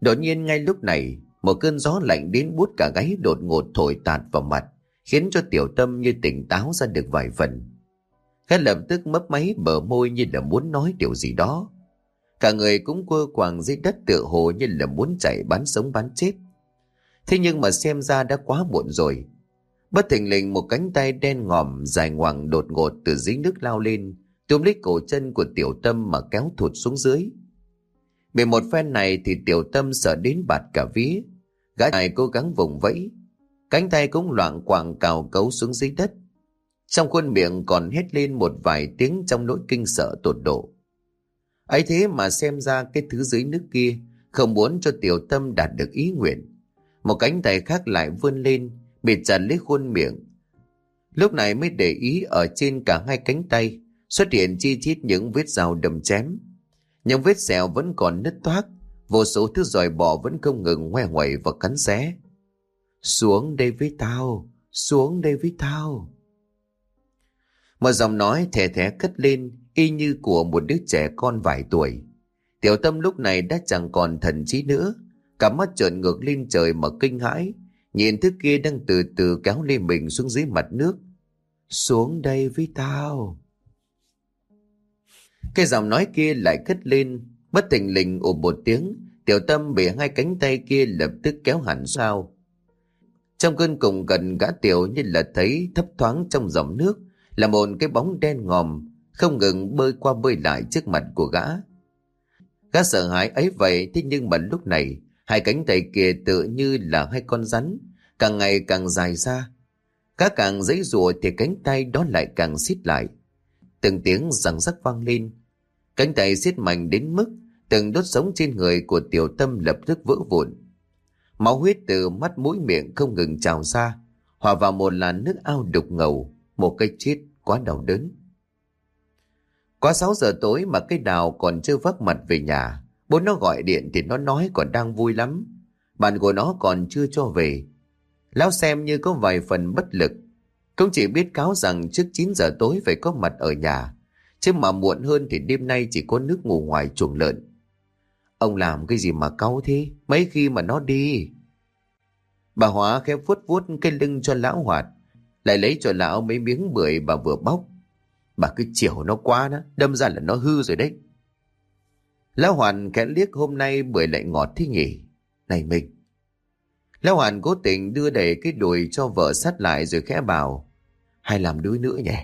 Đột nhiên ngay lúc này, một cơn gió lạnh đến bút cả gáy đột ngột thổi tạt vào mặt, khiến cho tiểu tâm như tỉnh táo ra được vài phần. Khẽ lập tức mấp máy bờ môi như là muốn nói điều gì đó. Cả người cũng quơ quàng dưới đất tựa hồ như là muốn chạy bán sống bán chết. Thế nhưng mà xem ra đã quá muộn rồi. Bất thình lình một cánh tay đen ngòm dài ngoằng đột ngột từ dưới nước lao lên, túm lấy cổ chân của tiểu tâm mà kéo thụt xuống dưới. Bị một phen này thì tiểu tâm sợ đến bạt cả vía. Gã này cố gắng vùng vẫy. Cánh tay cũng loạn quàng cào cấu xuống dưới đất. Trong khuôn miệng còn hét lên một vài tiếng trong nỗi kinh sợ tột độ. ấy thế mà xem ra cái thứ dưới nước kia không muốn cho tiểu tâm đạt được ý nguyện. Một cánh tay khác lại vươn lên, bịt chặt lấy khuôn miệng. Lúc này mới để ý ở trên cả hai cánh tay xuất hiện chi chít những vết dao đầm chém. Những vết sẹo vẫn còn nứt toác, vô số thứ dòi bò vẫn không ngừng ngoe ngoẩy và cắn xé. Xuống đây với tao, xuống đây với tao. Một giọng nói thẻ thẻ cất lên, y như của một đứa trẻ con vài tuổi. Tiểu tâm lúc này đã chẳng còn thần trí nữa, cả mắt trợn ngược lên trời mà kinh hãi, nhìn thứ kia đang từ từ kéo lên mình xuống dưới mặt nước. Xuống đây với tao. Cái giọng nói kia lại cất lên, bất tình lình ồ một tiếng, tiểu tâm bị hai cánh tay kia lập tức kéo hẳn sao. Trong cơn cùng gần gã tiểu như là thấy thấp thoáng trong dòng nước, là một cái bóng đen ngòm, không ngừng bơi qua bơi lại trước mặt của gã. Gã sợ hãi ấy vậy, thế nhưng mà lúc này, hai cánh tay kia tự như là hai con rắn, càng ngày càng dài ra. cá càng giấy rùa thì cánh tay đó lại càng xít lại. Từng tiếng răng rắc vang lên, Cánh tay siết mạnh đến mức từng đốt sống trên người của tiểu tâm lập tức vỡ vụn. Máu huyết từ mắt mũi miệng không ngừng trào ra, hòa vào một làn nước ao đục ngầu, một cây chết quá đau đớn. Quá 6 giờ tối mà cây đào còn chưa vác mặt về nhà, bố nó gọi điện thì nó nói còn đang vui lắm. Bạn của nó còn chưa cho về. Lão xem như có vài phần bất lực, cũng chỉ biết cáo rằng trước 9 giờ tối phải có mặt ở nhà, Chứ mà muộn hơn thì đêm nay chỉ có nước ngủ ngoài chuồng lợn. Ông làm cái gì mà cáu thế? Mấy khi mà nó đi? Bà Hóa khẽ vuốt vuốt cái lưng cho lão hoạt. Lại lấy cho lão mấy miếng bưởi bà vừa bóc. Bà cứ chiều nó quá đó, đâm ra là nó hư rồi đấy. Lão Hoàn khẽ liếc hôm nay bưởi lại ngọt thế nhỉ. Này mình. Lão Hoàn cố tình đưa đẩy cái đùi cho vợ sát lại rồi khẽ bảo. Hay làm đứa nữa nhỉ?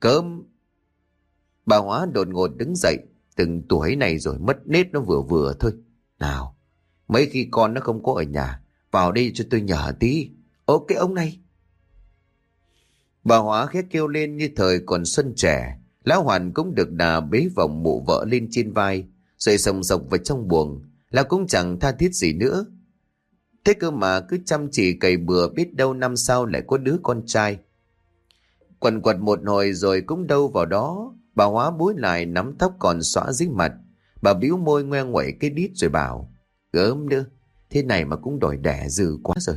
Cơm. Bà Hóa đột ngột đứng dậy, từng tuổi này rồi mất nết nó vừa vừa thôi. Nào, mấy khi con nó không có ở nhà, vào đây cho tôi nhờ tí. Ok ông này. Bà Hóa khét kêu lên như thời còn xuân trẻ. Lão Hoàn cũng được đà bế vòng mụ vợ lên trên vai, rồi sồng sộc vào trong buồng. Là cũng chẳng tha thiết gì nữa. Thế cơ mà cứ chăm chỉ cày bừa biết đâu năm sau lại có đứa con trai. Quần quật một hồi rồi cũng đâu vào đó, Bà hóa búi lại nắm tóc còn xõa dưới mặt. Bà bĩu môi ngoe nguẩy cái đít rồi bảo. Gớm nữa, thế này mà cũng đòi đẻ dư quá rồi.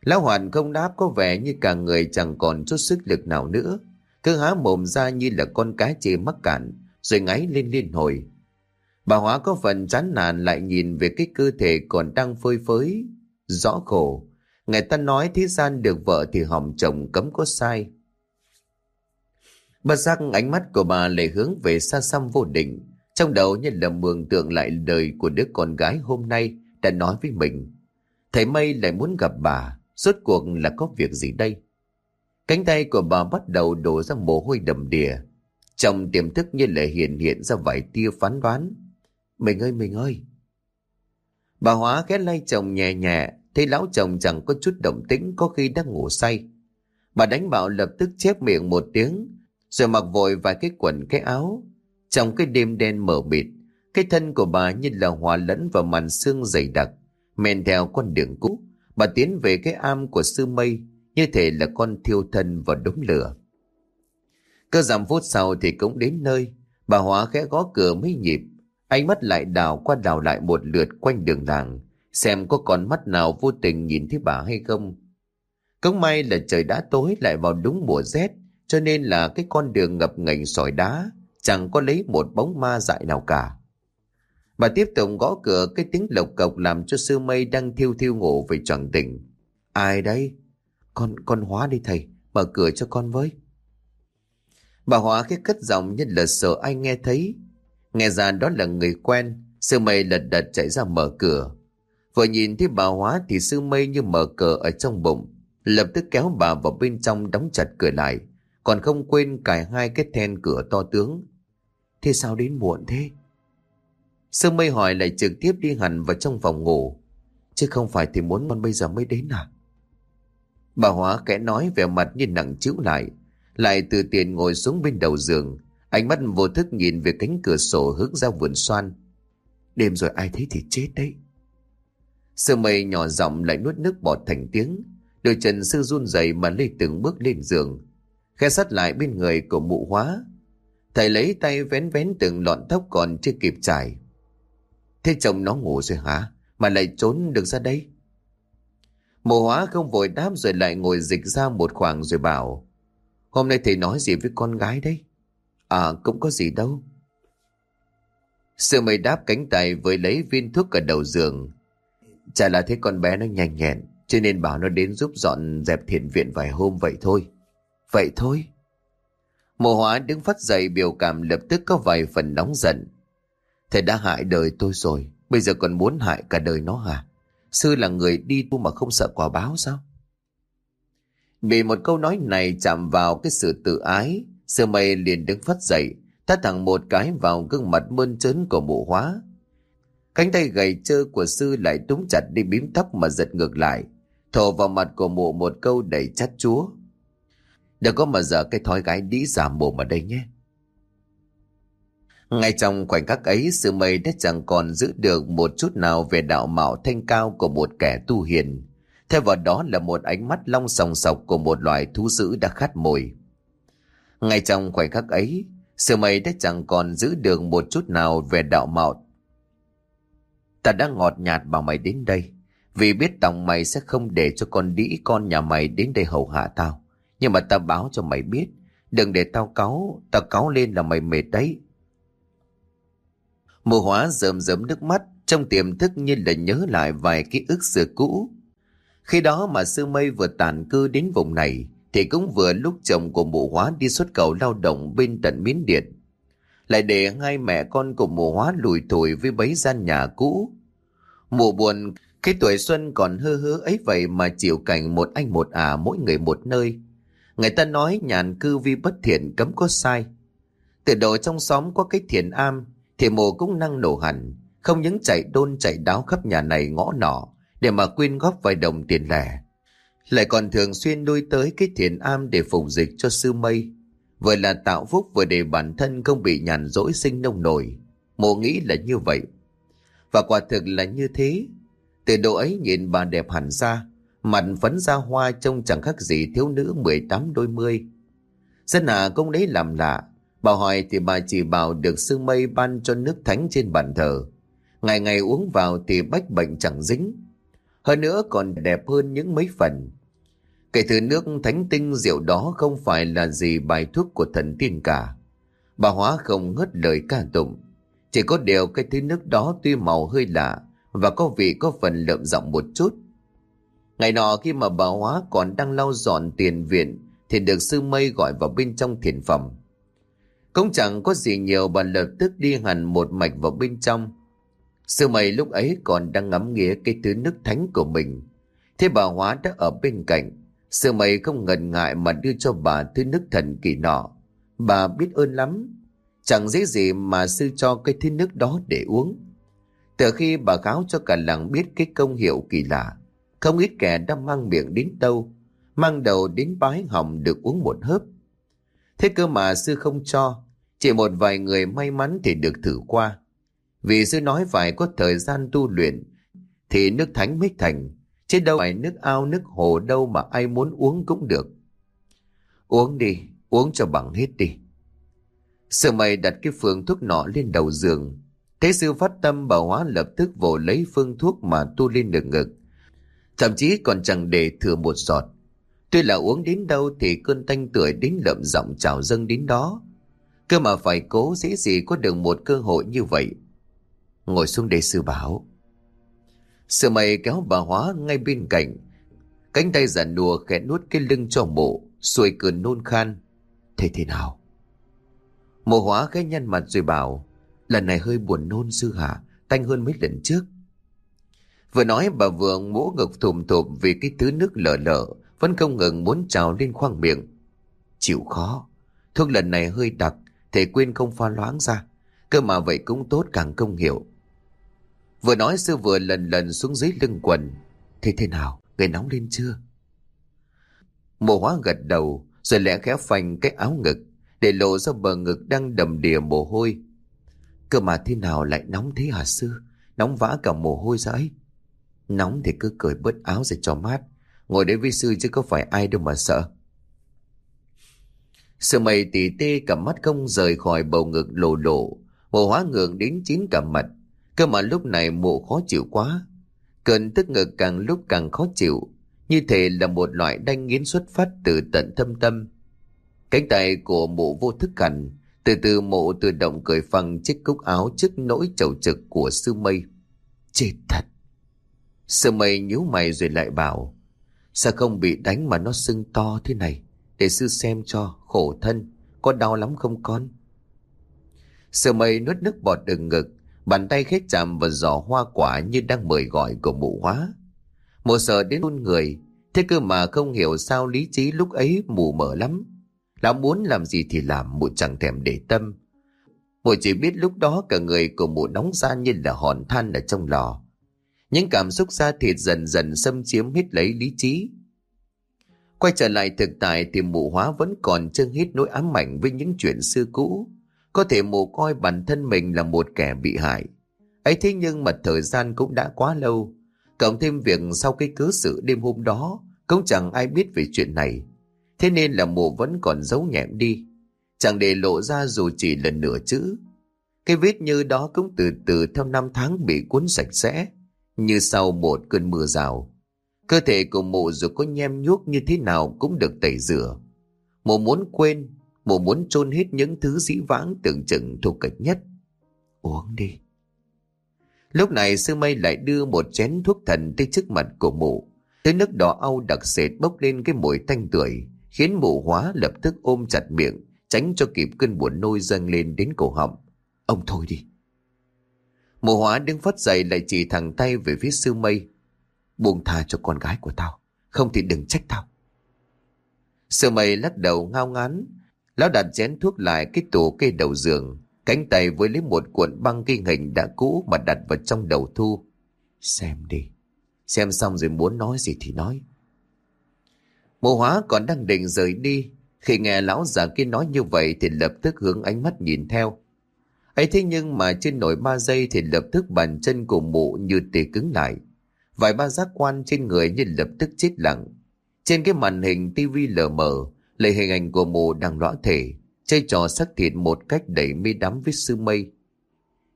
Lão Hoàn không đáp có vẻ như cả người chẳng còn chút sức lực nào nữa. Cứ há mồm ra như là con cá chê mắc cạn, rồi ngáy lên liên hồi. Bà Hóa có phần chán nản lại nhìn về cái cơ thể còn đang phơi phới, rõ khổ. Người ta nói thế gian được vợ thì hỏng chồng cấm có sai. Bất giác ánh mắt của bà lại hướng về xa xăm vô định. Trong đầu như là mường tượng lại đời của đứa con gái hôm nay đã nói với mình. Thầy Mây lại muốn gặp bà, rốt cuộc là có việc gì đây? Cánh tay của bà bắt đầu đổ ra mồ hôi đầm đìa. Trong tiềm thức như là hiện hiện ra vài tia phán đoán. Mình ơi, mình ơi! Bà Hóa ghé lay chồng nhẹ nhẹ, thấy lão chồng chẳng có chút động tĩnh có khi đang ngủ say. Bà đánh bảo lập tức chép miệng một tiếng, rồi mặc vội vài cái quần cái áo. Trong cái đêm đen mờ mịt, cái thân của bà như là hòa lẫn vào màn xương dày đặc, men theo con đường cũ, bà tiến về cái am của sư mây, như thể là con thiêu thân vào đống lửa. Cơ giảm phút sau thì cũng đến nơi, bà Hóa khẽ gõ cửa mấy nhịp, ánh mắt lại đào qua đào lại một lượt quanh đường làng, xem có con mắt nào vô tình nhìn thấy bà hay không. Cũng may là trời đã tối lại vào đúng mùa rét, cho nên là cái con đường ngập ngành sỏi đá, chẳng có lấy một bóng ma dại nào cả. Bà tiếp tục gõ cửa cái tiếng lộc cộc làm cho sư mây đang thiêu thiêu ngủ về tròn tỉnh. Ai đây? Con, con hóa đi thầy, mở cửa cho con với. Bà hóa cái cất giọng như là sợ ai nghe thấy. Nghe ra đó là người quen, sư mây lật đật chạy ra mở cửa. Vừa nhìn thấy bà hóa thì sư mây như mở cờ ở trong bụng, lập tức kéo bà vào bên trong đóng chặt cửa lại, còn không quên cài hai cái then cửa to tướng. Thế sao đến muộn thế? sư mây hỏi lại trực tiếp đi hẳn vào trong phòng ngủ. Chứ không phải thì muốn con bây giờ mới đến à? Bà Hóa kẽ nói vẻ mặt như nặng chịu lại. Lại từ tiền ngồi xuống bên đầu giường. Ánh mắt vô thức nhìn về cánh cửa sổ hướng ra vườn xoan. Đêm rồi ai thấy thì chết đấy. Sư mây nhỏ giọng lại nuốt nước bọt thành tiếng. Đôi chân sư run rẩy mà lê từng bước lên giường. Khe sắt lại bên người của mụ hóa. Thầy lấy tay vén vén từng lọn tóc còn chưa kịp trải. Thế chồng nó ngủ rồi hả? Mà lại trốn được ra đây? Mộ hóa không vội đáp rồi lại ngồi dịch ra một khoảng rồi bảo. Hôm nay thầy nói gì với con gái đấy? À cũng có gì đâu. Sư mây đáp cánh tay với lấy viên thuốc ở đầu giường. Chả là thế con bé nó nhanh nhẹn, cho nên bảo nó đến giúp dọn dẹp thiền viện vài hôm vậy thôi. Vậy thôi. Mộ hóa đứng phát dậy biểu cảm lập tức có vài phần nóng giận. Thầy đã hại đời tôi rồi, bây giờ còn muốn hại cả đời nó hả? Sư là người đi tu mà không sợ quả báo sao? Vì một câu nói này chạm vào cái sự tự ái, sư mây liền đứng phát dậy, tát thẳng một cái vào gương mặt mơn trớn của mụ hóa. Cánh tay gầy trơ của sư lại túng chặt đi bím tóc mà giật ngược lại, thổ vào mặt của mụ một câu đầy chát chúa. Đừng có mà giờ cái thói gái đĩ giả mồm ở đây nhé. Ngay trong khoảnh khắc ấy, sư mây đã chẳng còn giữ được một chút nào về đạo mạo thanh cao của một kẻ tu hiền. Theo vào đó là một ánh mắt long sòng sọc của một loài thú dữ đã khát mồi. Ngay trong khoảnh khắc ấy, sư mây đã chẳng còn giữ được một chút nào về đạo mạo. Ta đã ngọt nhạt bảo mày đến đây, vì biết tòng mày sẽ không để cho con đĩ con nhà mày đến đây hầu hạ tao. Nhưng mà ta báo cho mày biết, đừng để tao cáu, tao cáu lên là mày mệt đấy. Mùa hóa rơm rớm nước mắt, trong tiềm thức như là nhớ lại vài ký ức xưa cũ. Khi đó mà sư mây vừa tản cư đến vùng này, thì cũng vừa lúc chồng của mụ hóa đi xuất khẩu lao động bên tận Miến Điện. Lại để hai mẹ con của mụ hóa lùi thủi với bấy gian nhà cũ. Mụ buồn, cái tuổi xuân còn hư hư ấy vậy mà chịu cảnh một anh một ả mỗi người một nơi. Người ta nói nhàn cư vi bất thiện cấm có sai. Từ đầu trong xóm có cái thiền am, thì mồ cũng năng nổ hẳn, không những chạy đôn chạy đáo khắp nhà này ngõ nọ để mà quyên góp vài đồng tiền lẻ. Lại còn thường xuyên nuôi tới cái thiền am để phục dịch cho sư mây. Vừa là tạo phúc vừa để bản thân không bị nhàn dỗi sinh nông nổi. Mộ nghĩ là như vậy. Và quả thực là như thế. Từ độ ấy nhìn bà đẹp hẳn ra, mặt phấn ra hoa trông chẳng khác gì thiếu nữ 18 đôi mươi. Dân à cũng đấy làm lạ, Bảo hỏi thì bà chỉ bảo được sư mây ban cho nước thánh trên bàn thờ. Ngày ngày uống vào thì bách bệnh chẳng dính. Hơn nữa còn đẹp hơn những mấy phần. Kể từ nước thánh tinh rượu đó không phải là gì bài thuốc của thần tiên cả. Bà Hóa không ngớt lời ca tụng. Chỉ có điều cái thứ nước đó tuy màu hơi lạ và có vị có phần lợm giọng một chút. Ngày nọ khi mà bà Hóa còn đang lau dọn tiền viện thì được sư mây gọi vào bên trong thiền phẩm. Cũng chẳng có gì nhiều, bà lập tức đi hẳn một mạch vào bên trong. Sư mây lúc ấy còn đang ngắm nghĩa cái thứ nước thánh của mình. Thế bà Hóa đã ở bên cạnh. Sư mày không ngần ngại mà đưa cho bà thứ nước thần kỳ nọ. Bà biết ơn lắm. Chẳng dễ gì mà sư cho cái thứ nước đó để uống. Từ khi bà cáo cho cả làng biết cái công hiệu kỳ lạ, không ít kẻ đã mang miệng đến đâu, mang đầu đến bái hỏng được uống một hớp. Thế cơ mà sư không cho, chỉ một vài người may mắn thì được thử qua. Vì sư nói phải có thời gian tu luyện, thì nước thánh mới thành. Chứ đâu phải nước ao, nước hồ đâu mà ai muốn uống cũng được. Uống đi, uống cho bằng hết đi. Sư mày đặt cái phương thuốc nọ lên đầu giường. Thế sư phát tâm bảo hóa lập tức vồ lấy phương thuốc mà tu lên được ngực. Thậm chí còn chẳng để thừa một giọt. Tuy là uống đến đâu thì cơn tanh tuổi đến lợm giọng trào dâng đến đó. Cơ mà phải cố dễ gì có được một cơ hội như vậy. Ngồi xuống để sư bảo sự mày kéo bà hóa ngay bên cạnh. Cánh tay giả nùa khẽ nuốt cái lưng cho mộ, xuôi cơn nôn khan. Thế thế nào? Mộ hóa khẽ nhăn mặt rồi bảo. Lần này hơi buồn nôn sư hả, tanh hơn mấy lần trước. Vừa nói bà vừa mũ ngực thùm thụp vì cái thứ nước lở lở, vẫn không ngừng muốn trào lên khoang miệng. Chịu khó, thuốc lần này hơi đặc, thể quên không pha loãng ra. Cơ mà vậy cũng tốt càng công hiệu. Vừa nói sư vừa lần lần xuống dưới lưng quần. Thế thế nào? Người nóng lên chưa? Mộ hóa gật đầu, rồi lẽ khéo phanh cái áo ngực, để lộ ra bờ ngực đang đầm đìa mồ hôi. Cơ mà thế nào lại nóng thế hả sư? Nóng vã cả mồ hôi ra ấy. Nóng thì cứ cởi bớt áo rồi cho mát. Ngồi đấy với sư chứ có phải ai đâu mà sợ. Sư mây tỉ tê cả mắt không rời khỏi bầu ngực lồ lộ. Mồ hóa ngượng đến chín cả mặt. Cơ mà lúc này mộ khó chịu quá. Cơn tức ngực càng lúc càng khó chịu. Như thể là một loại đanh nghiến xuất phát từ tận thâm tâm. Cánh tay của mộ vô thức cằn. Từ từ mộ tự động cởi phăng chiếc cúc áo trước nỗi chầu trực của sư mây. Chết thật. Sư mây nhíu mày rồi lại bảo. Sao không bị đánh mà nó sưng to thế này? Để sư xem cho, khổ thân. Có đau lắm không con? Sư mây nuốt nước bọt đừng ngực. Bàn tay khét chạm vào giỏ hoa quả như đang mời gọi của mụ hóa. Mụ sợ đến run người. Thế cơ mà không hiểu sao lý trí lúc ấy mù mờ lắm. Lão muốn làm gì thì làm, mụ chẳng thèm để tâm. Mụ chỉ biết lúc đó cả người của mụ nóng ra như là hòn than ở trong lò. Những cảm xúc da thịt dần dần xâm chiếm hết lấy lý trí. Quay trở lại thực tại thì mụ hóa vẫn còn chân hít nỗi ám ảnh với những chuyện xưa cũ. Có thể mù coi bản thân mình là một kẻ bị hại. ấy thế nhưng mà thời gian cũng đã quá lâu. Cộng thêm việc sau cái cớ sự đêm hôm đó cũng chẳng ai biết về chuyện này. Thế nên là mù vẫn còn giấu nhẹm đi. Chẳng để lộ ra dù chỉ lần nửa chữ. Cái vết như đó cũng từ từ theo năm tháng bị cuốn sạch sẽ. Như sau một cơn mưa rào. Cơ thể của mụ dù có nhem nhuốc như thế nào cũng được tẩy rửa. Mụ muốn quên, mụ muốn chôn hết những thứ dĩ vãng tưởng chừng thô kịch nhất. Uống đi. Lúc này sư mây lại đưa một chén thuốc thần tới trước mặt của mụ. Tới nước đỏ au đặc sệt bốc lên cái mùi thanh tưởi, khiến mụ hóa lập tức ôm chặt miệng, tránh cho kịp cơn buồn nôi dâng lên đến cổ họng. Ông thôi đi. Mụ hóa đứng phát dậy lại chỉ thẳng tay về phía sư mây. Buông tha cho con gái của tao, không thì đừng trách tao. Sư mây lắc đầu ngao ngán, lão đặt chén thuốc lại cái tủ cây đầu giường, cánh tay với lấy một cuộn băng ghi hình đã cũ mà đặt vào trong đầu thu. Xem đi, xem xong rồi muốn nói gì thì nói. Mộ hóa còn đang định rời đi, khi nghe lão già kia nói như vậy thì lập tức hướng ánh mắt nhìn theo. ấy thế nhưng mà trên nổi ba giây thì lập tức bàn chân của mụ như tê cứng lại. Vài ba giác quan trên người như lập tức chết lặng. Trên cái màn hình tivi lờ mờ, lấy hình ảnh của mụ đang lõa thể, chơi trò sắc thịt một cách đẩy mê đắm với sư mây.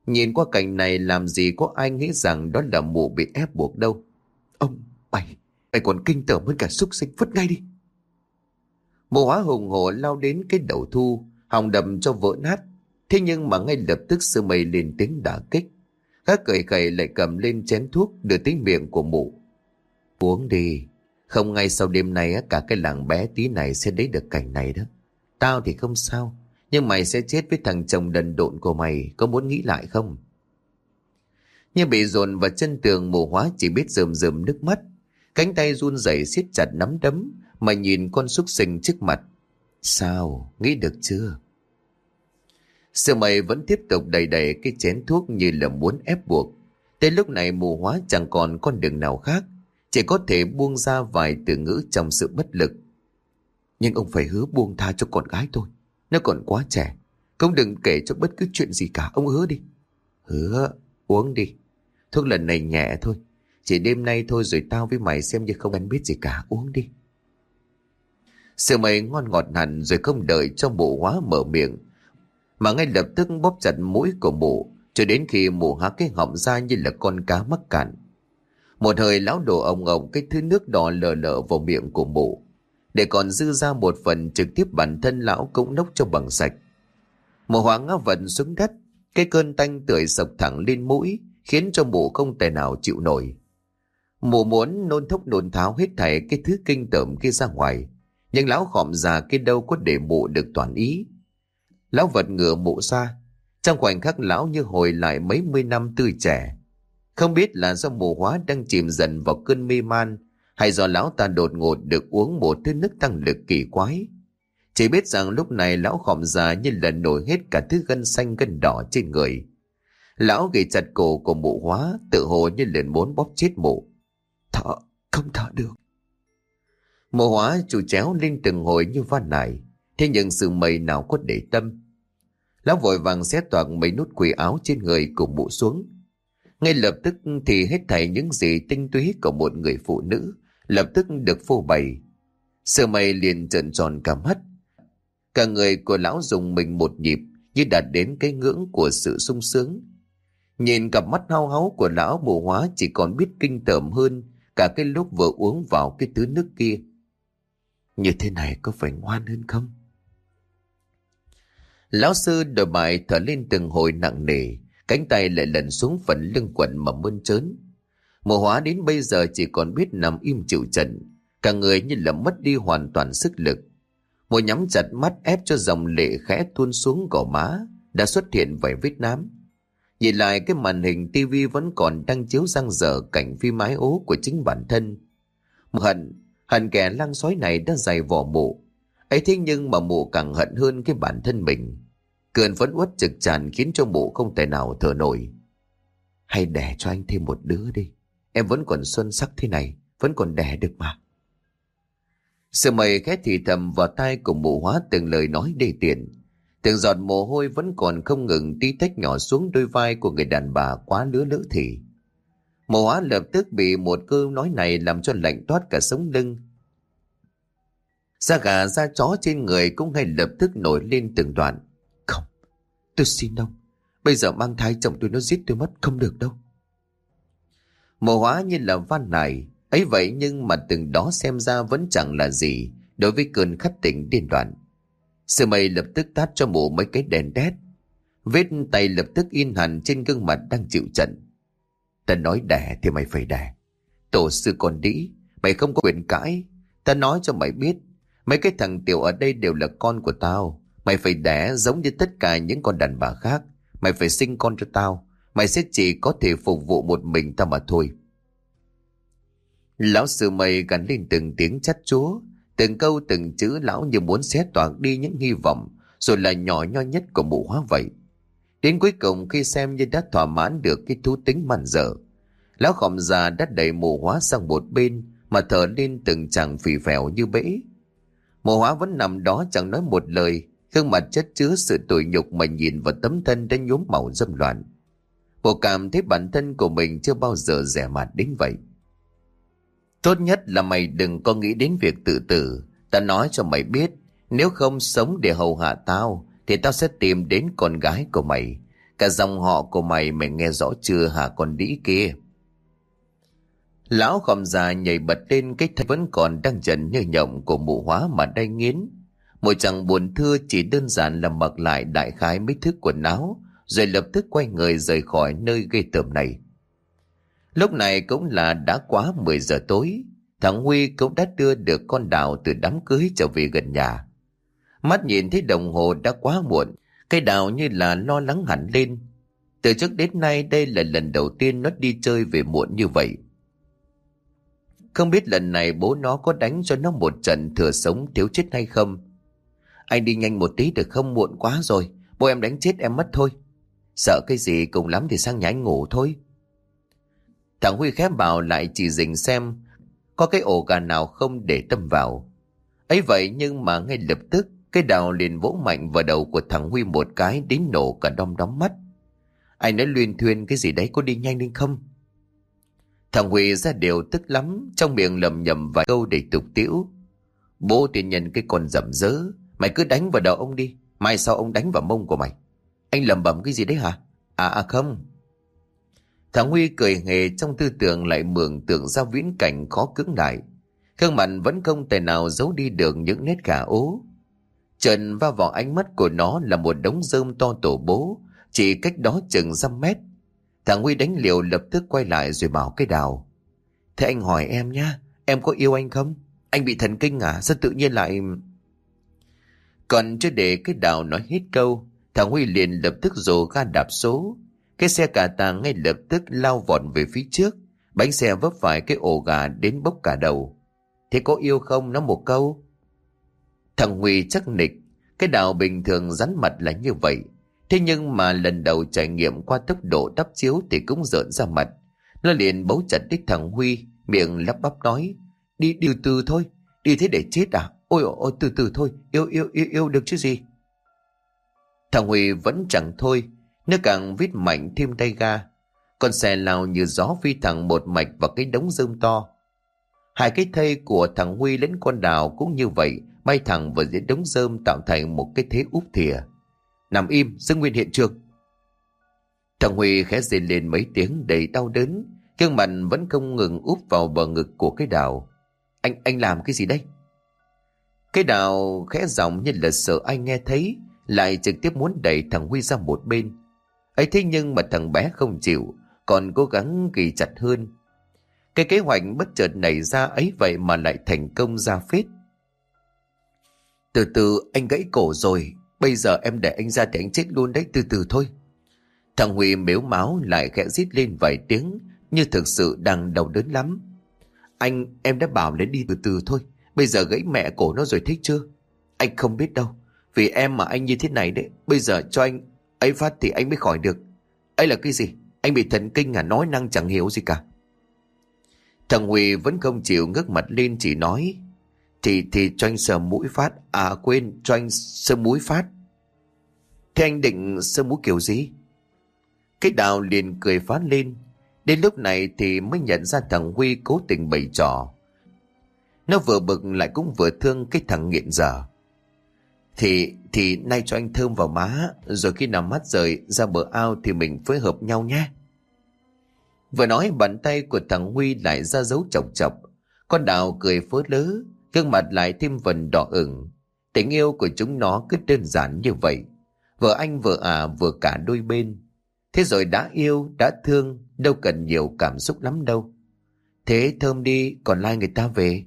Nhìn qua cảnh này làm gì có ai nghĩ rằng đó là mụ bị ép buộc đâu. Ông, mày, mày còn kinh tởm hơn cả xúc sinh vứt ngay đi. Mụ hóa hùng hổ lao đến cái đầu thu, hòng đầm cho vỡ nát. Thế nhưng mà ngay lập tức sư mây lên tiếng đả kích. Các cười khẩy lại cầm lên chén thuốc đưa tới miệng của mụ. Uống đi, không ngay sau đêm nay cả cái làng bé tí này sẽ lấy được cảnh này đó. Tao thì không sao, nhưng mày sẽ chết với thằng chồng đần độn của mày, có muốn nghĩ lại không? Nhưng bị dồn vào chân tường mù hóa chỉ biết rơm rơm nước mắt. Cánh tay run rẩy siết chặt nắm đấm mà nhìn con súc sinh trước mặt. Sao? Nghĩ được chưa? Sư mày vẫn tiếp tục đầy đầy cái chén thuốc như là muốn ép buộc. Tới lúc này mù hóa chẳng còn con đường nào khác. Chỉ có thể buông ra vài từ ngữ trong sự bất lực. Nhưng ông phải hứa buông tha cho con gái tôi. Nó còn quá trẻ. Không đừng kể cho bất cứ chuyện gì cả. Ông hứa đi. Hứa. Uống đi. Thuốc lần này nhẹ thôi. Chỉ đêm nay thôi rồi tao với mày xem như không ăn biết gì cả. Uống đi. Sự mày ngon ngọt hẳn rồi không đợi cho bộ hóa mở miệng. Mà ngay lập tức bóp chặt mũi của mụ, cho đến khi mụ há cái họng ra như là con cá mắc cạn. Một hơi lão đổ ông ông cái thứ nước đỏ lờ lờ vào miệng của mụ. Để còn dư ra một phần trực tiếp bản thân lão cũng nốc cho bằng sạch. Mụ hóa ngã vận xuống đất. Cái cơn tanh tưởi sộc thẳng lên mũi, khiến cho mụ không thể nào chịu nổi. Mụ muốn nôn thốc nôn tháo hết thảy cái thứ kinh tởm kia ra ngoài. Nhưng lão khọm già kia đâu có để mụ được toàn ý. Lão vật ngựa mụ xa. Trong khoảnh khắc lão như hồi lại mấy mươi năm tươi trẻ. Không biết là do mù hóa đang chìm dần vào cơn mê man hay do lão ta đột ngột được uống một thứ nước tăng lực kỳ quái. Chỉ biết rằng lúc này lão khọm già như lần nổi hết cả thứ gân xanh gân đỏ trên người. Lão ghi chặt cổ của mụ hóa, tự hồ như liền muốn bóp chết mụ. Thở, không thở được. Mụ hóa chủ chéo lên từng hồi như van nài, thế nhưng sự mây nào có để tâm. Lão vội vàng xé toạc mấy nút quỷ áo trên người của mụ xuống. Ngay lập tức thì hết thảy những gì tinh túy của một người phụ nữ lập tức được phô bày. Sơ mây liền trợn tròn cả mắt. Cả người của lão dùng mình một nhịp như đạt đến cái ngưỡng của sự sung sướng. Nhìn cặp mắt hao háu của lão mù hóa chỉ còn biết kinh tởm hơn cả cái lúc vừa uống vào cái thứ nước kia. Như thế này có phải ngoan hơn không? Lão sư đòi bài thở lên từng hồi nặng nề, cánh tay lại lần xuống phần lưng quần mà mơn trớn. Mộ hóa đến bây giờ chỉ còn biết nằm im chịu trận, cả người như là mất đi hoàn toàn sức lực. Mộ nhắm chặt mắt ép cho dòng lệ khẽ tuôn xuống gò má, đã xuất hiện vài vết nám. Nhìn lại cái màn hình tivi vẫn còn đang chiếu răng dở cảnh phim mái ố của chính bản thân. Hận, hận kẻ lang sói này đã dày vỏ mụ. ấy thế nhưng mà mụ càng hận hơn cái bản thân mình. Cơn vẫn uất trực tràn khiến cho mụ không thể nào thở nổi. Hay đẻ cho anh thêm một đứa đi. Em vẫn còn xuân sắc thế này, vẫn còn đẻ được mà. Sự mày khẽ thì thầm vào tai của mụ hóa từng lời nói đề tiện. Từng giọt mồ hôi vẫn còn không ngừng tí tách nhỏ xuống đôi vai của người đàn bà quá lứa lỡ thì. Mộ hóa lập tức bị một câu nói này làm cho lạnh toát cả sống lưng. Da gà da chó trên người cũng ngay lập tức nổi lên từng đoạn. Tôi xin ông. Bây giờ mang thai chồng tôi nó giết tôi mất không được đâu. Mộ hóa như là van nài, ấy vậy nhưng mà từng đó xem ra vẫn chẳng là gì đối với cơn khát tỉnh điên đoạn. Sư mây lập tức tát cho mụ mấy cái đèn đét. Vết tay lập tức in hẳn trên gương mặt đang chịu trận. Ta nói đẻ thì mày phải đẻ. Tổ sư còn đĩ, mày không có quyền cãi. Ta nói cho mày biết, mấy cái thằng tiểu ở đây đều là con của tao. Mày phải đẻ giống như tất cả những con đàn bà khác. Mày phải sinh con cho tao. Mày sẽ chỉ có thể phục vụ một mình tao mà thôi. Lão sư mày gắn lên từng tiếng chắt chúa, Từng câu từng chữ lão như muốn xé toạc đi những hy vọng, rồi là nhỏ nho nhất của mụ hóa vậy. Đến cuối cùng khi xem như đã thỏa mãn được cái thú tính mặn dở, lão khổng già đã đẩy mụ hóa sang một bên mà thở lên từng chàng phì phèo như bể. Mụ hóa vẫn nằm đó chẳng nói một lời, gương mặt chất chứa sự tội nhục mà nhìn vào tấm thân đã nhuốm màu dâm loạn. Mụ cảm thấy bản thân của mình chưa bao giờ rẻ mặt đến vậy. Tốt nhất là mày đừng có nghĩ đến việc tự tử. Ta nói cho mày biết, nếu không sống để hầu hạ tao, thì tao sẽ tìm đến con gái của mày. Cả dòng họ của mày mày nghe rõ chưa hả con đĩ kia? Lão khom già nhảy bật lên cái thân vẫn còn đang trần như nhộng của mụ hóa mà đay nghiến. Một chàng buồn thưa chỉ đơn giản là mặc lại đại khái mấy thức quần áo, rồi lập tức quay người rời khỏi nơi gây tởm này. Lúc này cũng là đã quá 10 giờ tối, thằng Huy cũng đã đưa được con đào từ đám cưới trở về gần nhà. Mắt nhìn thấy đồng hồ đã quá muộn, cây đào như là lo lắng hẳn lên. Từ trước đến nay đây là lần đầu tiên nó đi chơi về muộn như vậy. Không biết lần này bố nó có đánh cho nó một trận thừa sống thiếu chết hay không. Anh đi nhanh một tí được không muộn quá rồi, bố em đánh chết em mất thôi. Sợ cái gì cùng lắm thì sang nhà anh ngủ thôi. Thằng Huy khép bảo lại chỉ dình xem có cái ổ gà nào không để tâm vào. ấy vậy nhưng mà ngay lập tức cái đào liền vỗ mạnh vào đầu của thằng Huy một cái đến nổ cả đom đóm mắt. Anh nói luyên thuyên cái gì đấy có đi nhanh lên không? Thằng Huy ra điều tức lắm, trong miệng lầm nhầm vài câu để tục tiễu. Bố thì nhân cái con rậm rỡ mày cứ đánh vào đầu ông đi, mai sau ông đánh vào mông của mày. Anh lầm bầm cái gì đấy hả? À à không, Thằng Huy cười hề trong tư tưởng lại mường tượng ra viễn cảnh khó cưỡng lại. Khương mạnh vẫn không thể nào giấu đi được những nét gà ố. Trần va vào ánh mắt của nó là một đống rơm to tổ bố, chỉ cách đó chừng trăm mét. Thằng Huy đánh liều lập tức quay lại rồi bảo cái đào. Thế anh hỏi em nhá, em có yêu anh không? Anh bị thần kinh à? Sao tự nhiên lại... Còn chưa để cái đào nói hết câu, thằng Huy liền lập tức rồ ga đạp số, cái xe cả tàng ngay lập tức lao vọt về phía trước. Bánh xe vấp phải cái ổ gà đến bốc cả đầu. Thế có yêu không? Nó một câu. Thằng Huy chắc nịch. Cái đào bình thường rắn mặt là như vậy. Thế nhưng mà lần đầu trải nghiệm qua tốc độ đắp chiếu thì cũng rợn ra mặt. Nó liền bấu chặt đích thằng Huy, miệng lắp bắp nói. Đi điều từ thôi, đi thế để chết à? Ôi ôi từ từ thôi, yêu yêu yêu yêu được chứ gì. Thằng Huy vẫn chẳng thôi, nó càng vít mạnh thêm tay ga. Con xe lao như gió phi thẳng một mạch vào cái đống rơm to. Hai cái thây của thằng Huy lẫn con đào cũng như vậy, bay thẳng vào dưới đống rơm tạo thành một cái thế úp thìa. Nằm im, giữ nguyên hiện trường. Thằng Huy khẽ rên lên mấy tiếng đầy đau đớn, gương mặt vẫn không ngừng úp vào bờ ngực của cái đào. Anh, anh làm cái gì đây? Cái đào khẽ giọng như là sợ anh nghe thấy, lại trực tiếp muốn đẩy thằng Huy ra một bên. ấy thế nhưng mà thằng bé không chịu, còn cố gắng kỳ chặt hơn. Cái kế hoạch bất chợt nảy ra ấy vậy mà lại thành công ra phết. Từ từ anh gãy cổ rồi, bây giờ em để anh ra thì anh chết luôn đấy, từ từ thôi. Thằng Huy mếu máu lại khẽ rít lên vài tiếng, như thực sự đang đau đớn lắm. Anh, em đã bảo lấy đi từ từ thôi, bây giờ gãy mẹ cổ nó rồi thích chưa? Anh không biết đâu, vì em mà anh như thế này đấy, bây giờ cho anh ấy phát thì anh mới khỏi được. ấy là cái gì? Anh bị thần kinh à nói năng chẳng hiểu gì cả. Thằng Huy vẫn không chịu ngước mặt lên chỉ nói Thì thì cho anh sờ mũi phát À quên cho anh sờ mũi phát Thế anh định sờ mũi kiểu gì? Cái đào liền cười phát lên Đến lúc này thì mới nhận ra thằng Huy cố tình bày trò nó vừa bực lại cũng vừa thương cái thằng nghiện dở Thì thì nay cho anh thơm vào má Rồi khi nào mắt rời ra bờ ao thì mình phối hợp nhau nhé Vừa nói bàn tay của thằng Huy lại ra dấu chọc chọc. Con đào cười phớt lứ, gương mặt lại thêm phần đỏ ửng. Tình yêu của chúng nó cứ đơn giản như vậy. Vợ anh vợ à vừa cả đôi bên. Thế rồi đã yêu, đã thương, đâu cần nhiều cảm xúc lắm đâu. Thế thơm đi, còn lai người ta về.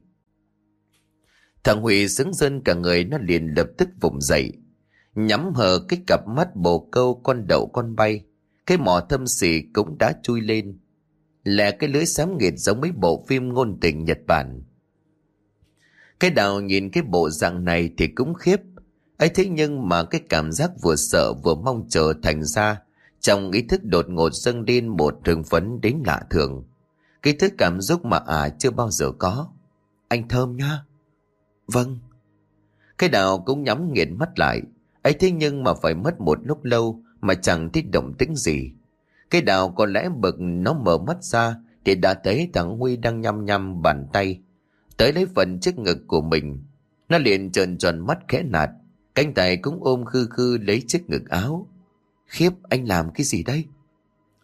Thằng Huy sững dân cả người, nó liền lập tức vùng dậy. Nhắm hờ cái cặp mắt bồ câu con đậu con bay. Cái mỏ thâm xỉ cũng đã chui lên là cái lưới xám nghịt giống mấy bộ phim ngôn tình Nhật Bản. Cái đào nhìn cái bộ dạng này thì cũng khiếp. ấy thế nhưng mà cái cảm giác vừa sợ vừa mong chờ thành ra, trong ý thức đột ngột dâng lên một trường phấn đến lạ thường. Cái thứ cảm xúc mà à chưa bao giờ có. Anh thơm nhá. Vâng. Cái đào cũng nhắm nghiền mắt lại. ấy thế nhưng mà phải mất một lúc lâu mà chẳng thích động tĩnh gì. Cái đào có lẽ bực nó mở mắt ra thì đã thấy thằng Huy đang nhăm nhăm bàn tay. Tới lấy phần chiếc ngực của mình. Nó liền trần tròn mắt khẽ nạt. Cánh tay cũng ôm khư khư lấy chiếc ngực áo. Khiếp, anh làm cái gì đây?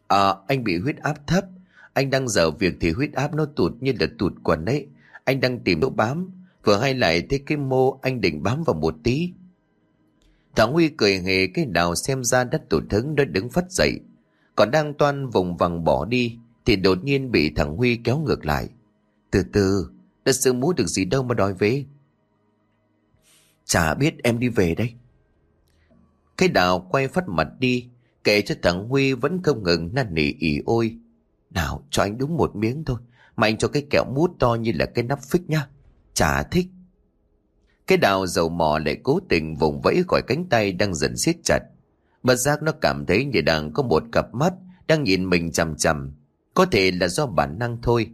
À anh bị huyết áp thấp. Anh đang dở việc thì huyết áp nó tụt như là tụt quần đấy. Anh đang tìm chỗ bám. Vừa hay lại thấy cái mô anh định bám vào một tí. Thằng Huy cười hề cái đào xem ra đất tổn thứng đã đứng phát dậy. Còn đang toan vùng vằng bỏ đi, Thì đột nhiên bị thằng Huy kéo ngược lại. Từ từ Đã sư mũ được gì đâu mà đòi về. Chả biết em đi về đây. Cái đào quay phát mặt đi, Kể cho thằng Huy vẫn không ngừng năn nỉ ỉ ôi. Nào, cho anh đúng một miếng thôi, Mà anh cho cái kẹo mút to như là cái nắp phích nhá. Chả thích Cái đào dầu mò lại cố tình vùng vẫy khỏi cánh tay đang dần siết chặt Bất giác nó cảm thấy như đang có một cặp mắt đang nhìn mình chằm chằm. Có thể là do bản năng thôi.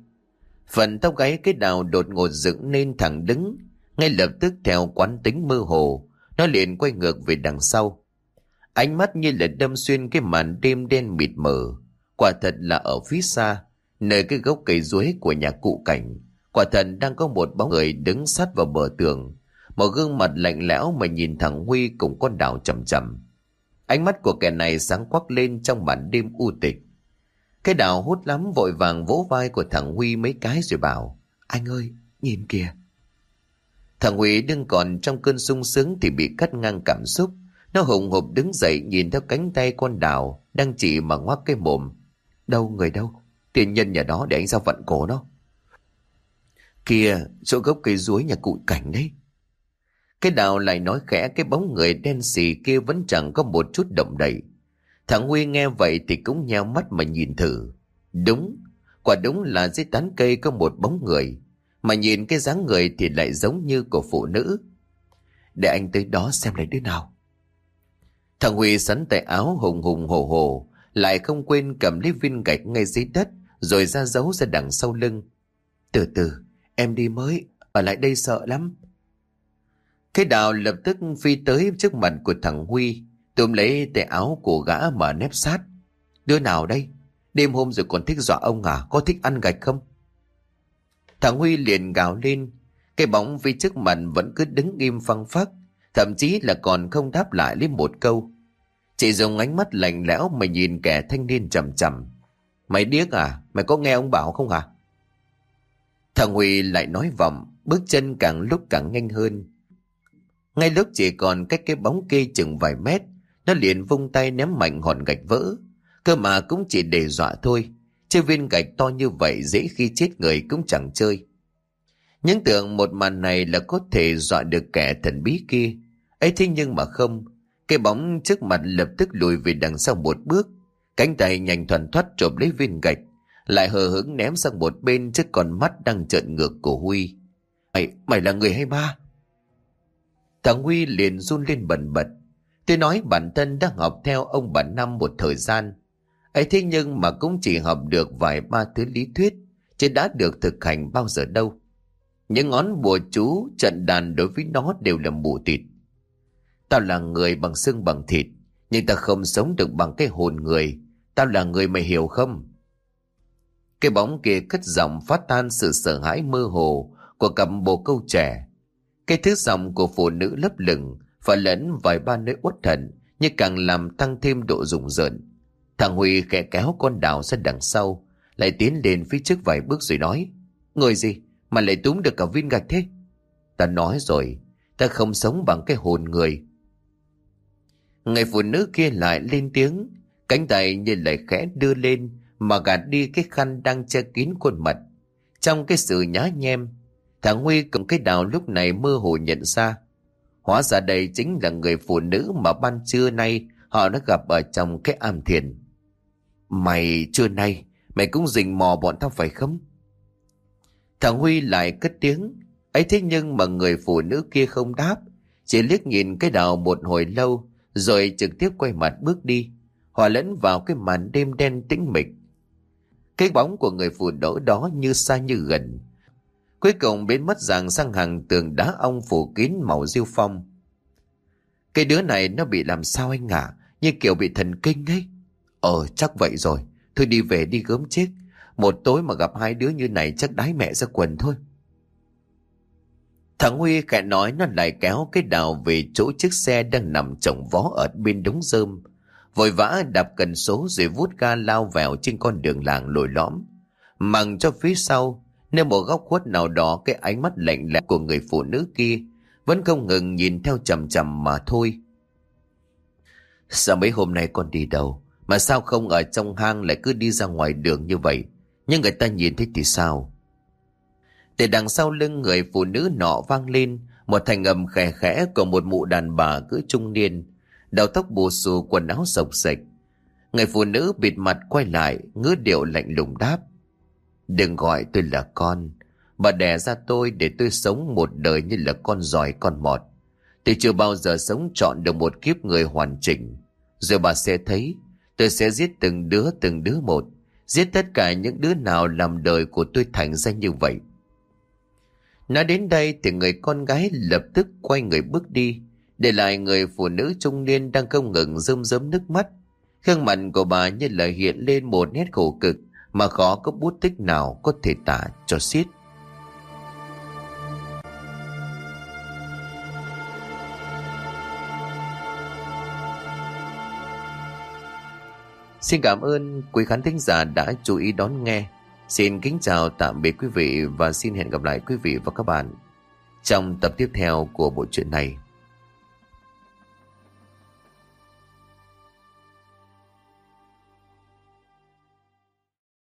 Phần tóc gáy cái đào đột ngột dựng lên thẳng đứng. Ngay lập tức theo quán tính mơ hồ, nó liền quay ngược về đằng sau. Ánh mắt như là đâm xuyên cái màn đêm đen mịt mờ. Quả thật là ở phía xa, nơi cái gốc cây ruối của nhà cụ cảnh. Quả thật đang có một bóng người đứng sát vào bờ tường. Một gương mặt lạnh lẽo mà nhìn thẳng Huy cùng con đào chầm chậm. Ánh mắt của kẻ này sáng quắc lên trong màn đêm u tịch. Cái đào hút lắm vội vàng vỗ vai của thằng Huy mấy cái rồi bảo Anh ơi, nhìn kìa. Thằng Huy đương còn trong cơn sung sướng thì bị cắt ngang cảm xúc. Nó hùng hộp đứng dậy nhìn theo cánh tay con đào đang chỉ mà ngoác cái mồm. Đâu người đâu? Tiền nhân nhà đó để anh ra vận cổ nó. Kìa, chỗ gốc cây ruối nhà cụ cảnh đấy. Cái đào lại nói khẽ cái bóng người đen xì kia vẫn chẳng có một chút động đậy. Thằng Huy nghe vậy thì cũng nheo mắt mà nhìn thử. Đúng, quả đúng là dưới tán cây có một bóng người. Mà nhìn cái dáng người thì lại giống như của phụ nữ. Để anh tới đó xem lại đứa nào. Thằng Huy sắn tay áo hùng hùng hổ hổ, lại không quên cầm lấy viên gạch ngay dưới đất, rồi ra giấu ra đằng sau lưng. Từ từ, em đi mới, ở lại đây sợ lắm. Cái đào lập tức phi tới trước mặt của thằng Huy, tôm lấy tay áo của gã mà nép sát. Đứa nào đây? Đêm hôm rồi còn thích dọa ông à? Có thích ăn gạch không? Thằng Huy liền gào lên. Cái bóng phi trước mặt vẫn cứ đứng im phăng phắc. Thậm chí là còn không đáp lại lên một câu. Chỉ dùng ánh mắt lạnh lẽo mà nhìn kẻ thanh niên chầm chầm. Mày điếc à? Mày có nghe ông bảo không hả? Thằng Huy lại nói vọng, bước chân càng lúc càng nhanh hơn. Ngay lúc chỉ còn cách cái bóng kia chừng vài mét, nó liền vung tay ném mạnh hòn gạch vỡ. Cơ mà cũng chỉ để dọa thôi. Chơi viên gạch to như vậy dễ khi chết người cũng chẳng chơi. Những tưởng một màn này là có thể dọa được kẻ thần bí kia. ấy thế nhưng mà không. Cái bóng trước mặt lập tức lùi về đằng sau một bước. Cánh tay nhanh thuần thoát trộm lấy viên gạch. Lại hờ hững ném sang một bên trước con mắt đang trợn ngược của Huy. Mày, mày là người hay ma? Thằng Huy liền run lên bần bật. Tôi nói bản thân đang học theo ông bà Năm một thời gian. ấy thế nhưng mà cũng chỉ học được vài ba thứ lý thuyết, chứ đã được thực hành bao giờ đâu. Những ngón bùa chú, trận đàn đối với nó đều là mù tịt. Tao là người bằng xương bằng thịt, nhưng ta không sống được bằng cái hồn người. Tao là người mày hiểu không? Cái bóng kia cất giọng phát tan sự sợ hãi mơ hồ của cặp bồ câu trẻ. Cái thứ giọng của phụ nữ lấp lửng và lẫn vài ba nơi uất thần nhưng càng làm tăng thêm độ rùng rợn. Thằng Huy khẽ kéo con đào ra đằng sau, lại tiến lên phía trước vài bước rồi nói, Người gì mà lại túm được cả viên gạch thế? Ta nói rồi, ta không sống bằng cái hồn người. Người phụ nữ kia lại lên tiếng, cánh tay như lại khẽ đưa lên mà gạt đi cái khăn đang che kín khuôn mặt. Trong cái sự nhá nhem, thằng Huy cầm cái đào lúc này mơ hồ nhận ra Hóa ra đây chính là người phụ nữ mà ban trưa nay họ đã gặp ở trong cái am thiền. Mày trưa nay, mày cũng rình mò bọn tao phải không? Thằng Huy lại cất tiếng. ấy thế nhưng mà người phụ nữ kia không đáp. Chỉ liếc nhìn cái đào một hồi lâu, rồi trực tiếp quay mặt bước đi. Hòa lẫn vào cái màn đêm đen tĩnh mịch. Cái bóng của người phụ nữ đó như xa như gần, Cuối cùng biến mất dạng sang hàng tường đá ong phủ kín màu diêu phong. Cái đứa này nó bị làm sao anh ạ? Như kiểu bị thần kinh ấy. Ờ chắc vậy rồi. Thôi đi về đi gớm chết. Một tối mà gặp hai đứa như này chắc đái mẹ ra quần thôi. Thằng Huy khẽ nói nó lại kéo cái đào về chỗ chiếc xe đang nằm trồng vó ở bên đống rơm. Vội vã đạp cần số rồi vút ga lao vào trên con đường làng lồi lõm. Mằng cho phía sau, Nơi một góc khuất nào đó cái ánh mắt lạnh lẽo của người phụ nữ kia vẫn không ngừng nhìn theo chầm chầm mà thôi. Sao mấy hôm nay con đi đâu? Mà sao không ở trong hang lại cứ đi ra ngoài đường như vậy? Nhưng người ta nhìn thấy thì sao? Từ đằng sau lưng người phụ nữ nọ vang lên một thành âm khẽ khẽ của một mụ đàn bà cỡ trung niên, đầu tóc bù xù quần áo sộc sạch. Người phụ nữ bịt mặt quay lại, ngứa điệu lạnh lùng đáp. Đừng gọi tôi là con. Bà đẻ ra tôi để tôi sống một đời như là con giỏi con mọt. Tôi chưa bao giờ sống chọn được một kiếp người hoàn chỉnh. Rồi bà sẽ thấy, tôi sẽ giết từng đứa từng đứa một. Giết tất cả những đứa nào làm đời của tôi thành ra như vậy. Nói đến đây thì người con gái lập tức quay người bước đi, để lại người phụ nữ trung niên đang không ngừng rơm rớm nước mắt. Khương mặt của bà như là hiện lên một nét khổ cực, mà khó có bút tích nào có thể tả cho xiết. Xin cảm ơn quý khán thính giả đã chú ý đón nghe. Xin kính chào tạm biệt quý vị và xin hẹn gặp lại quý vị và các bạn trong tập tiếp theo của bộ truyện này.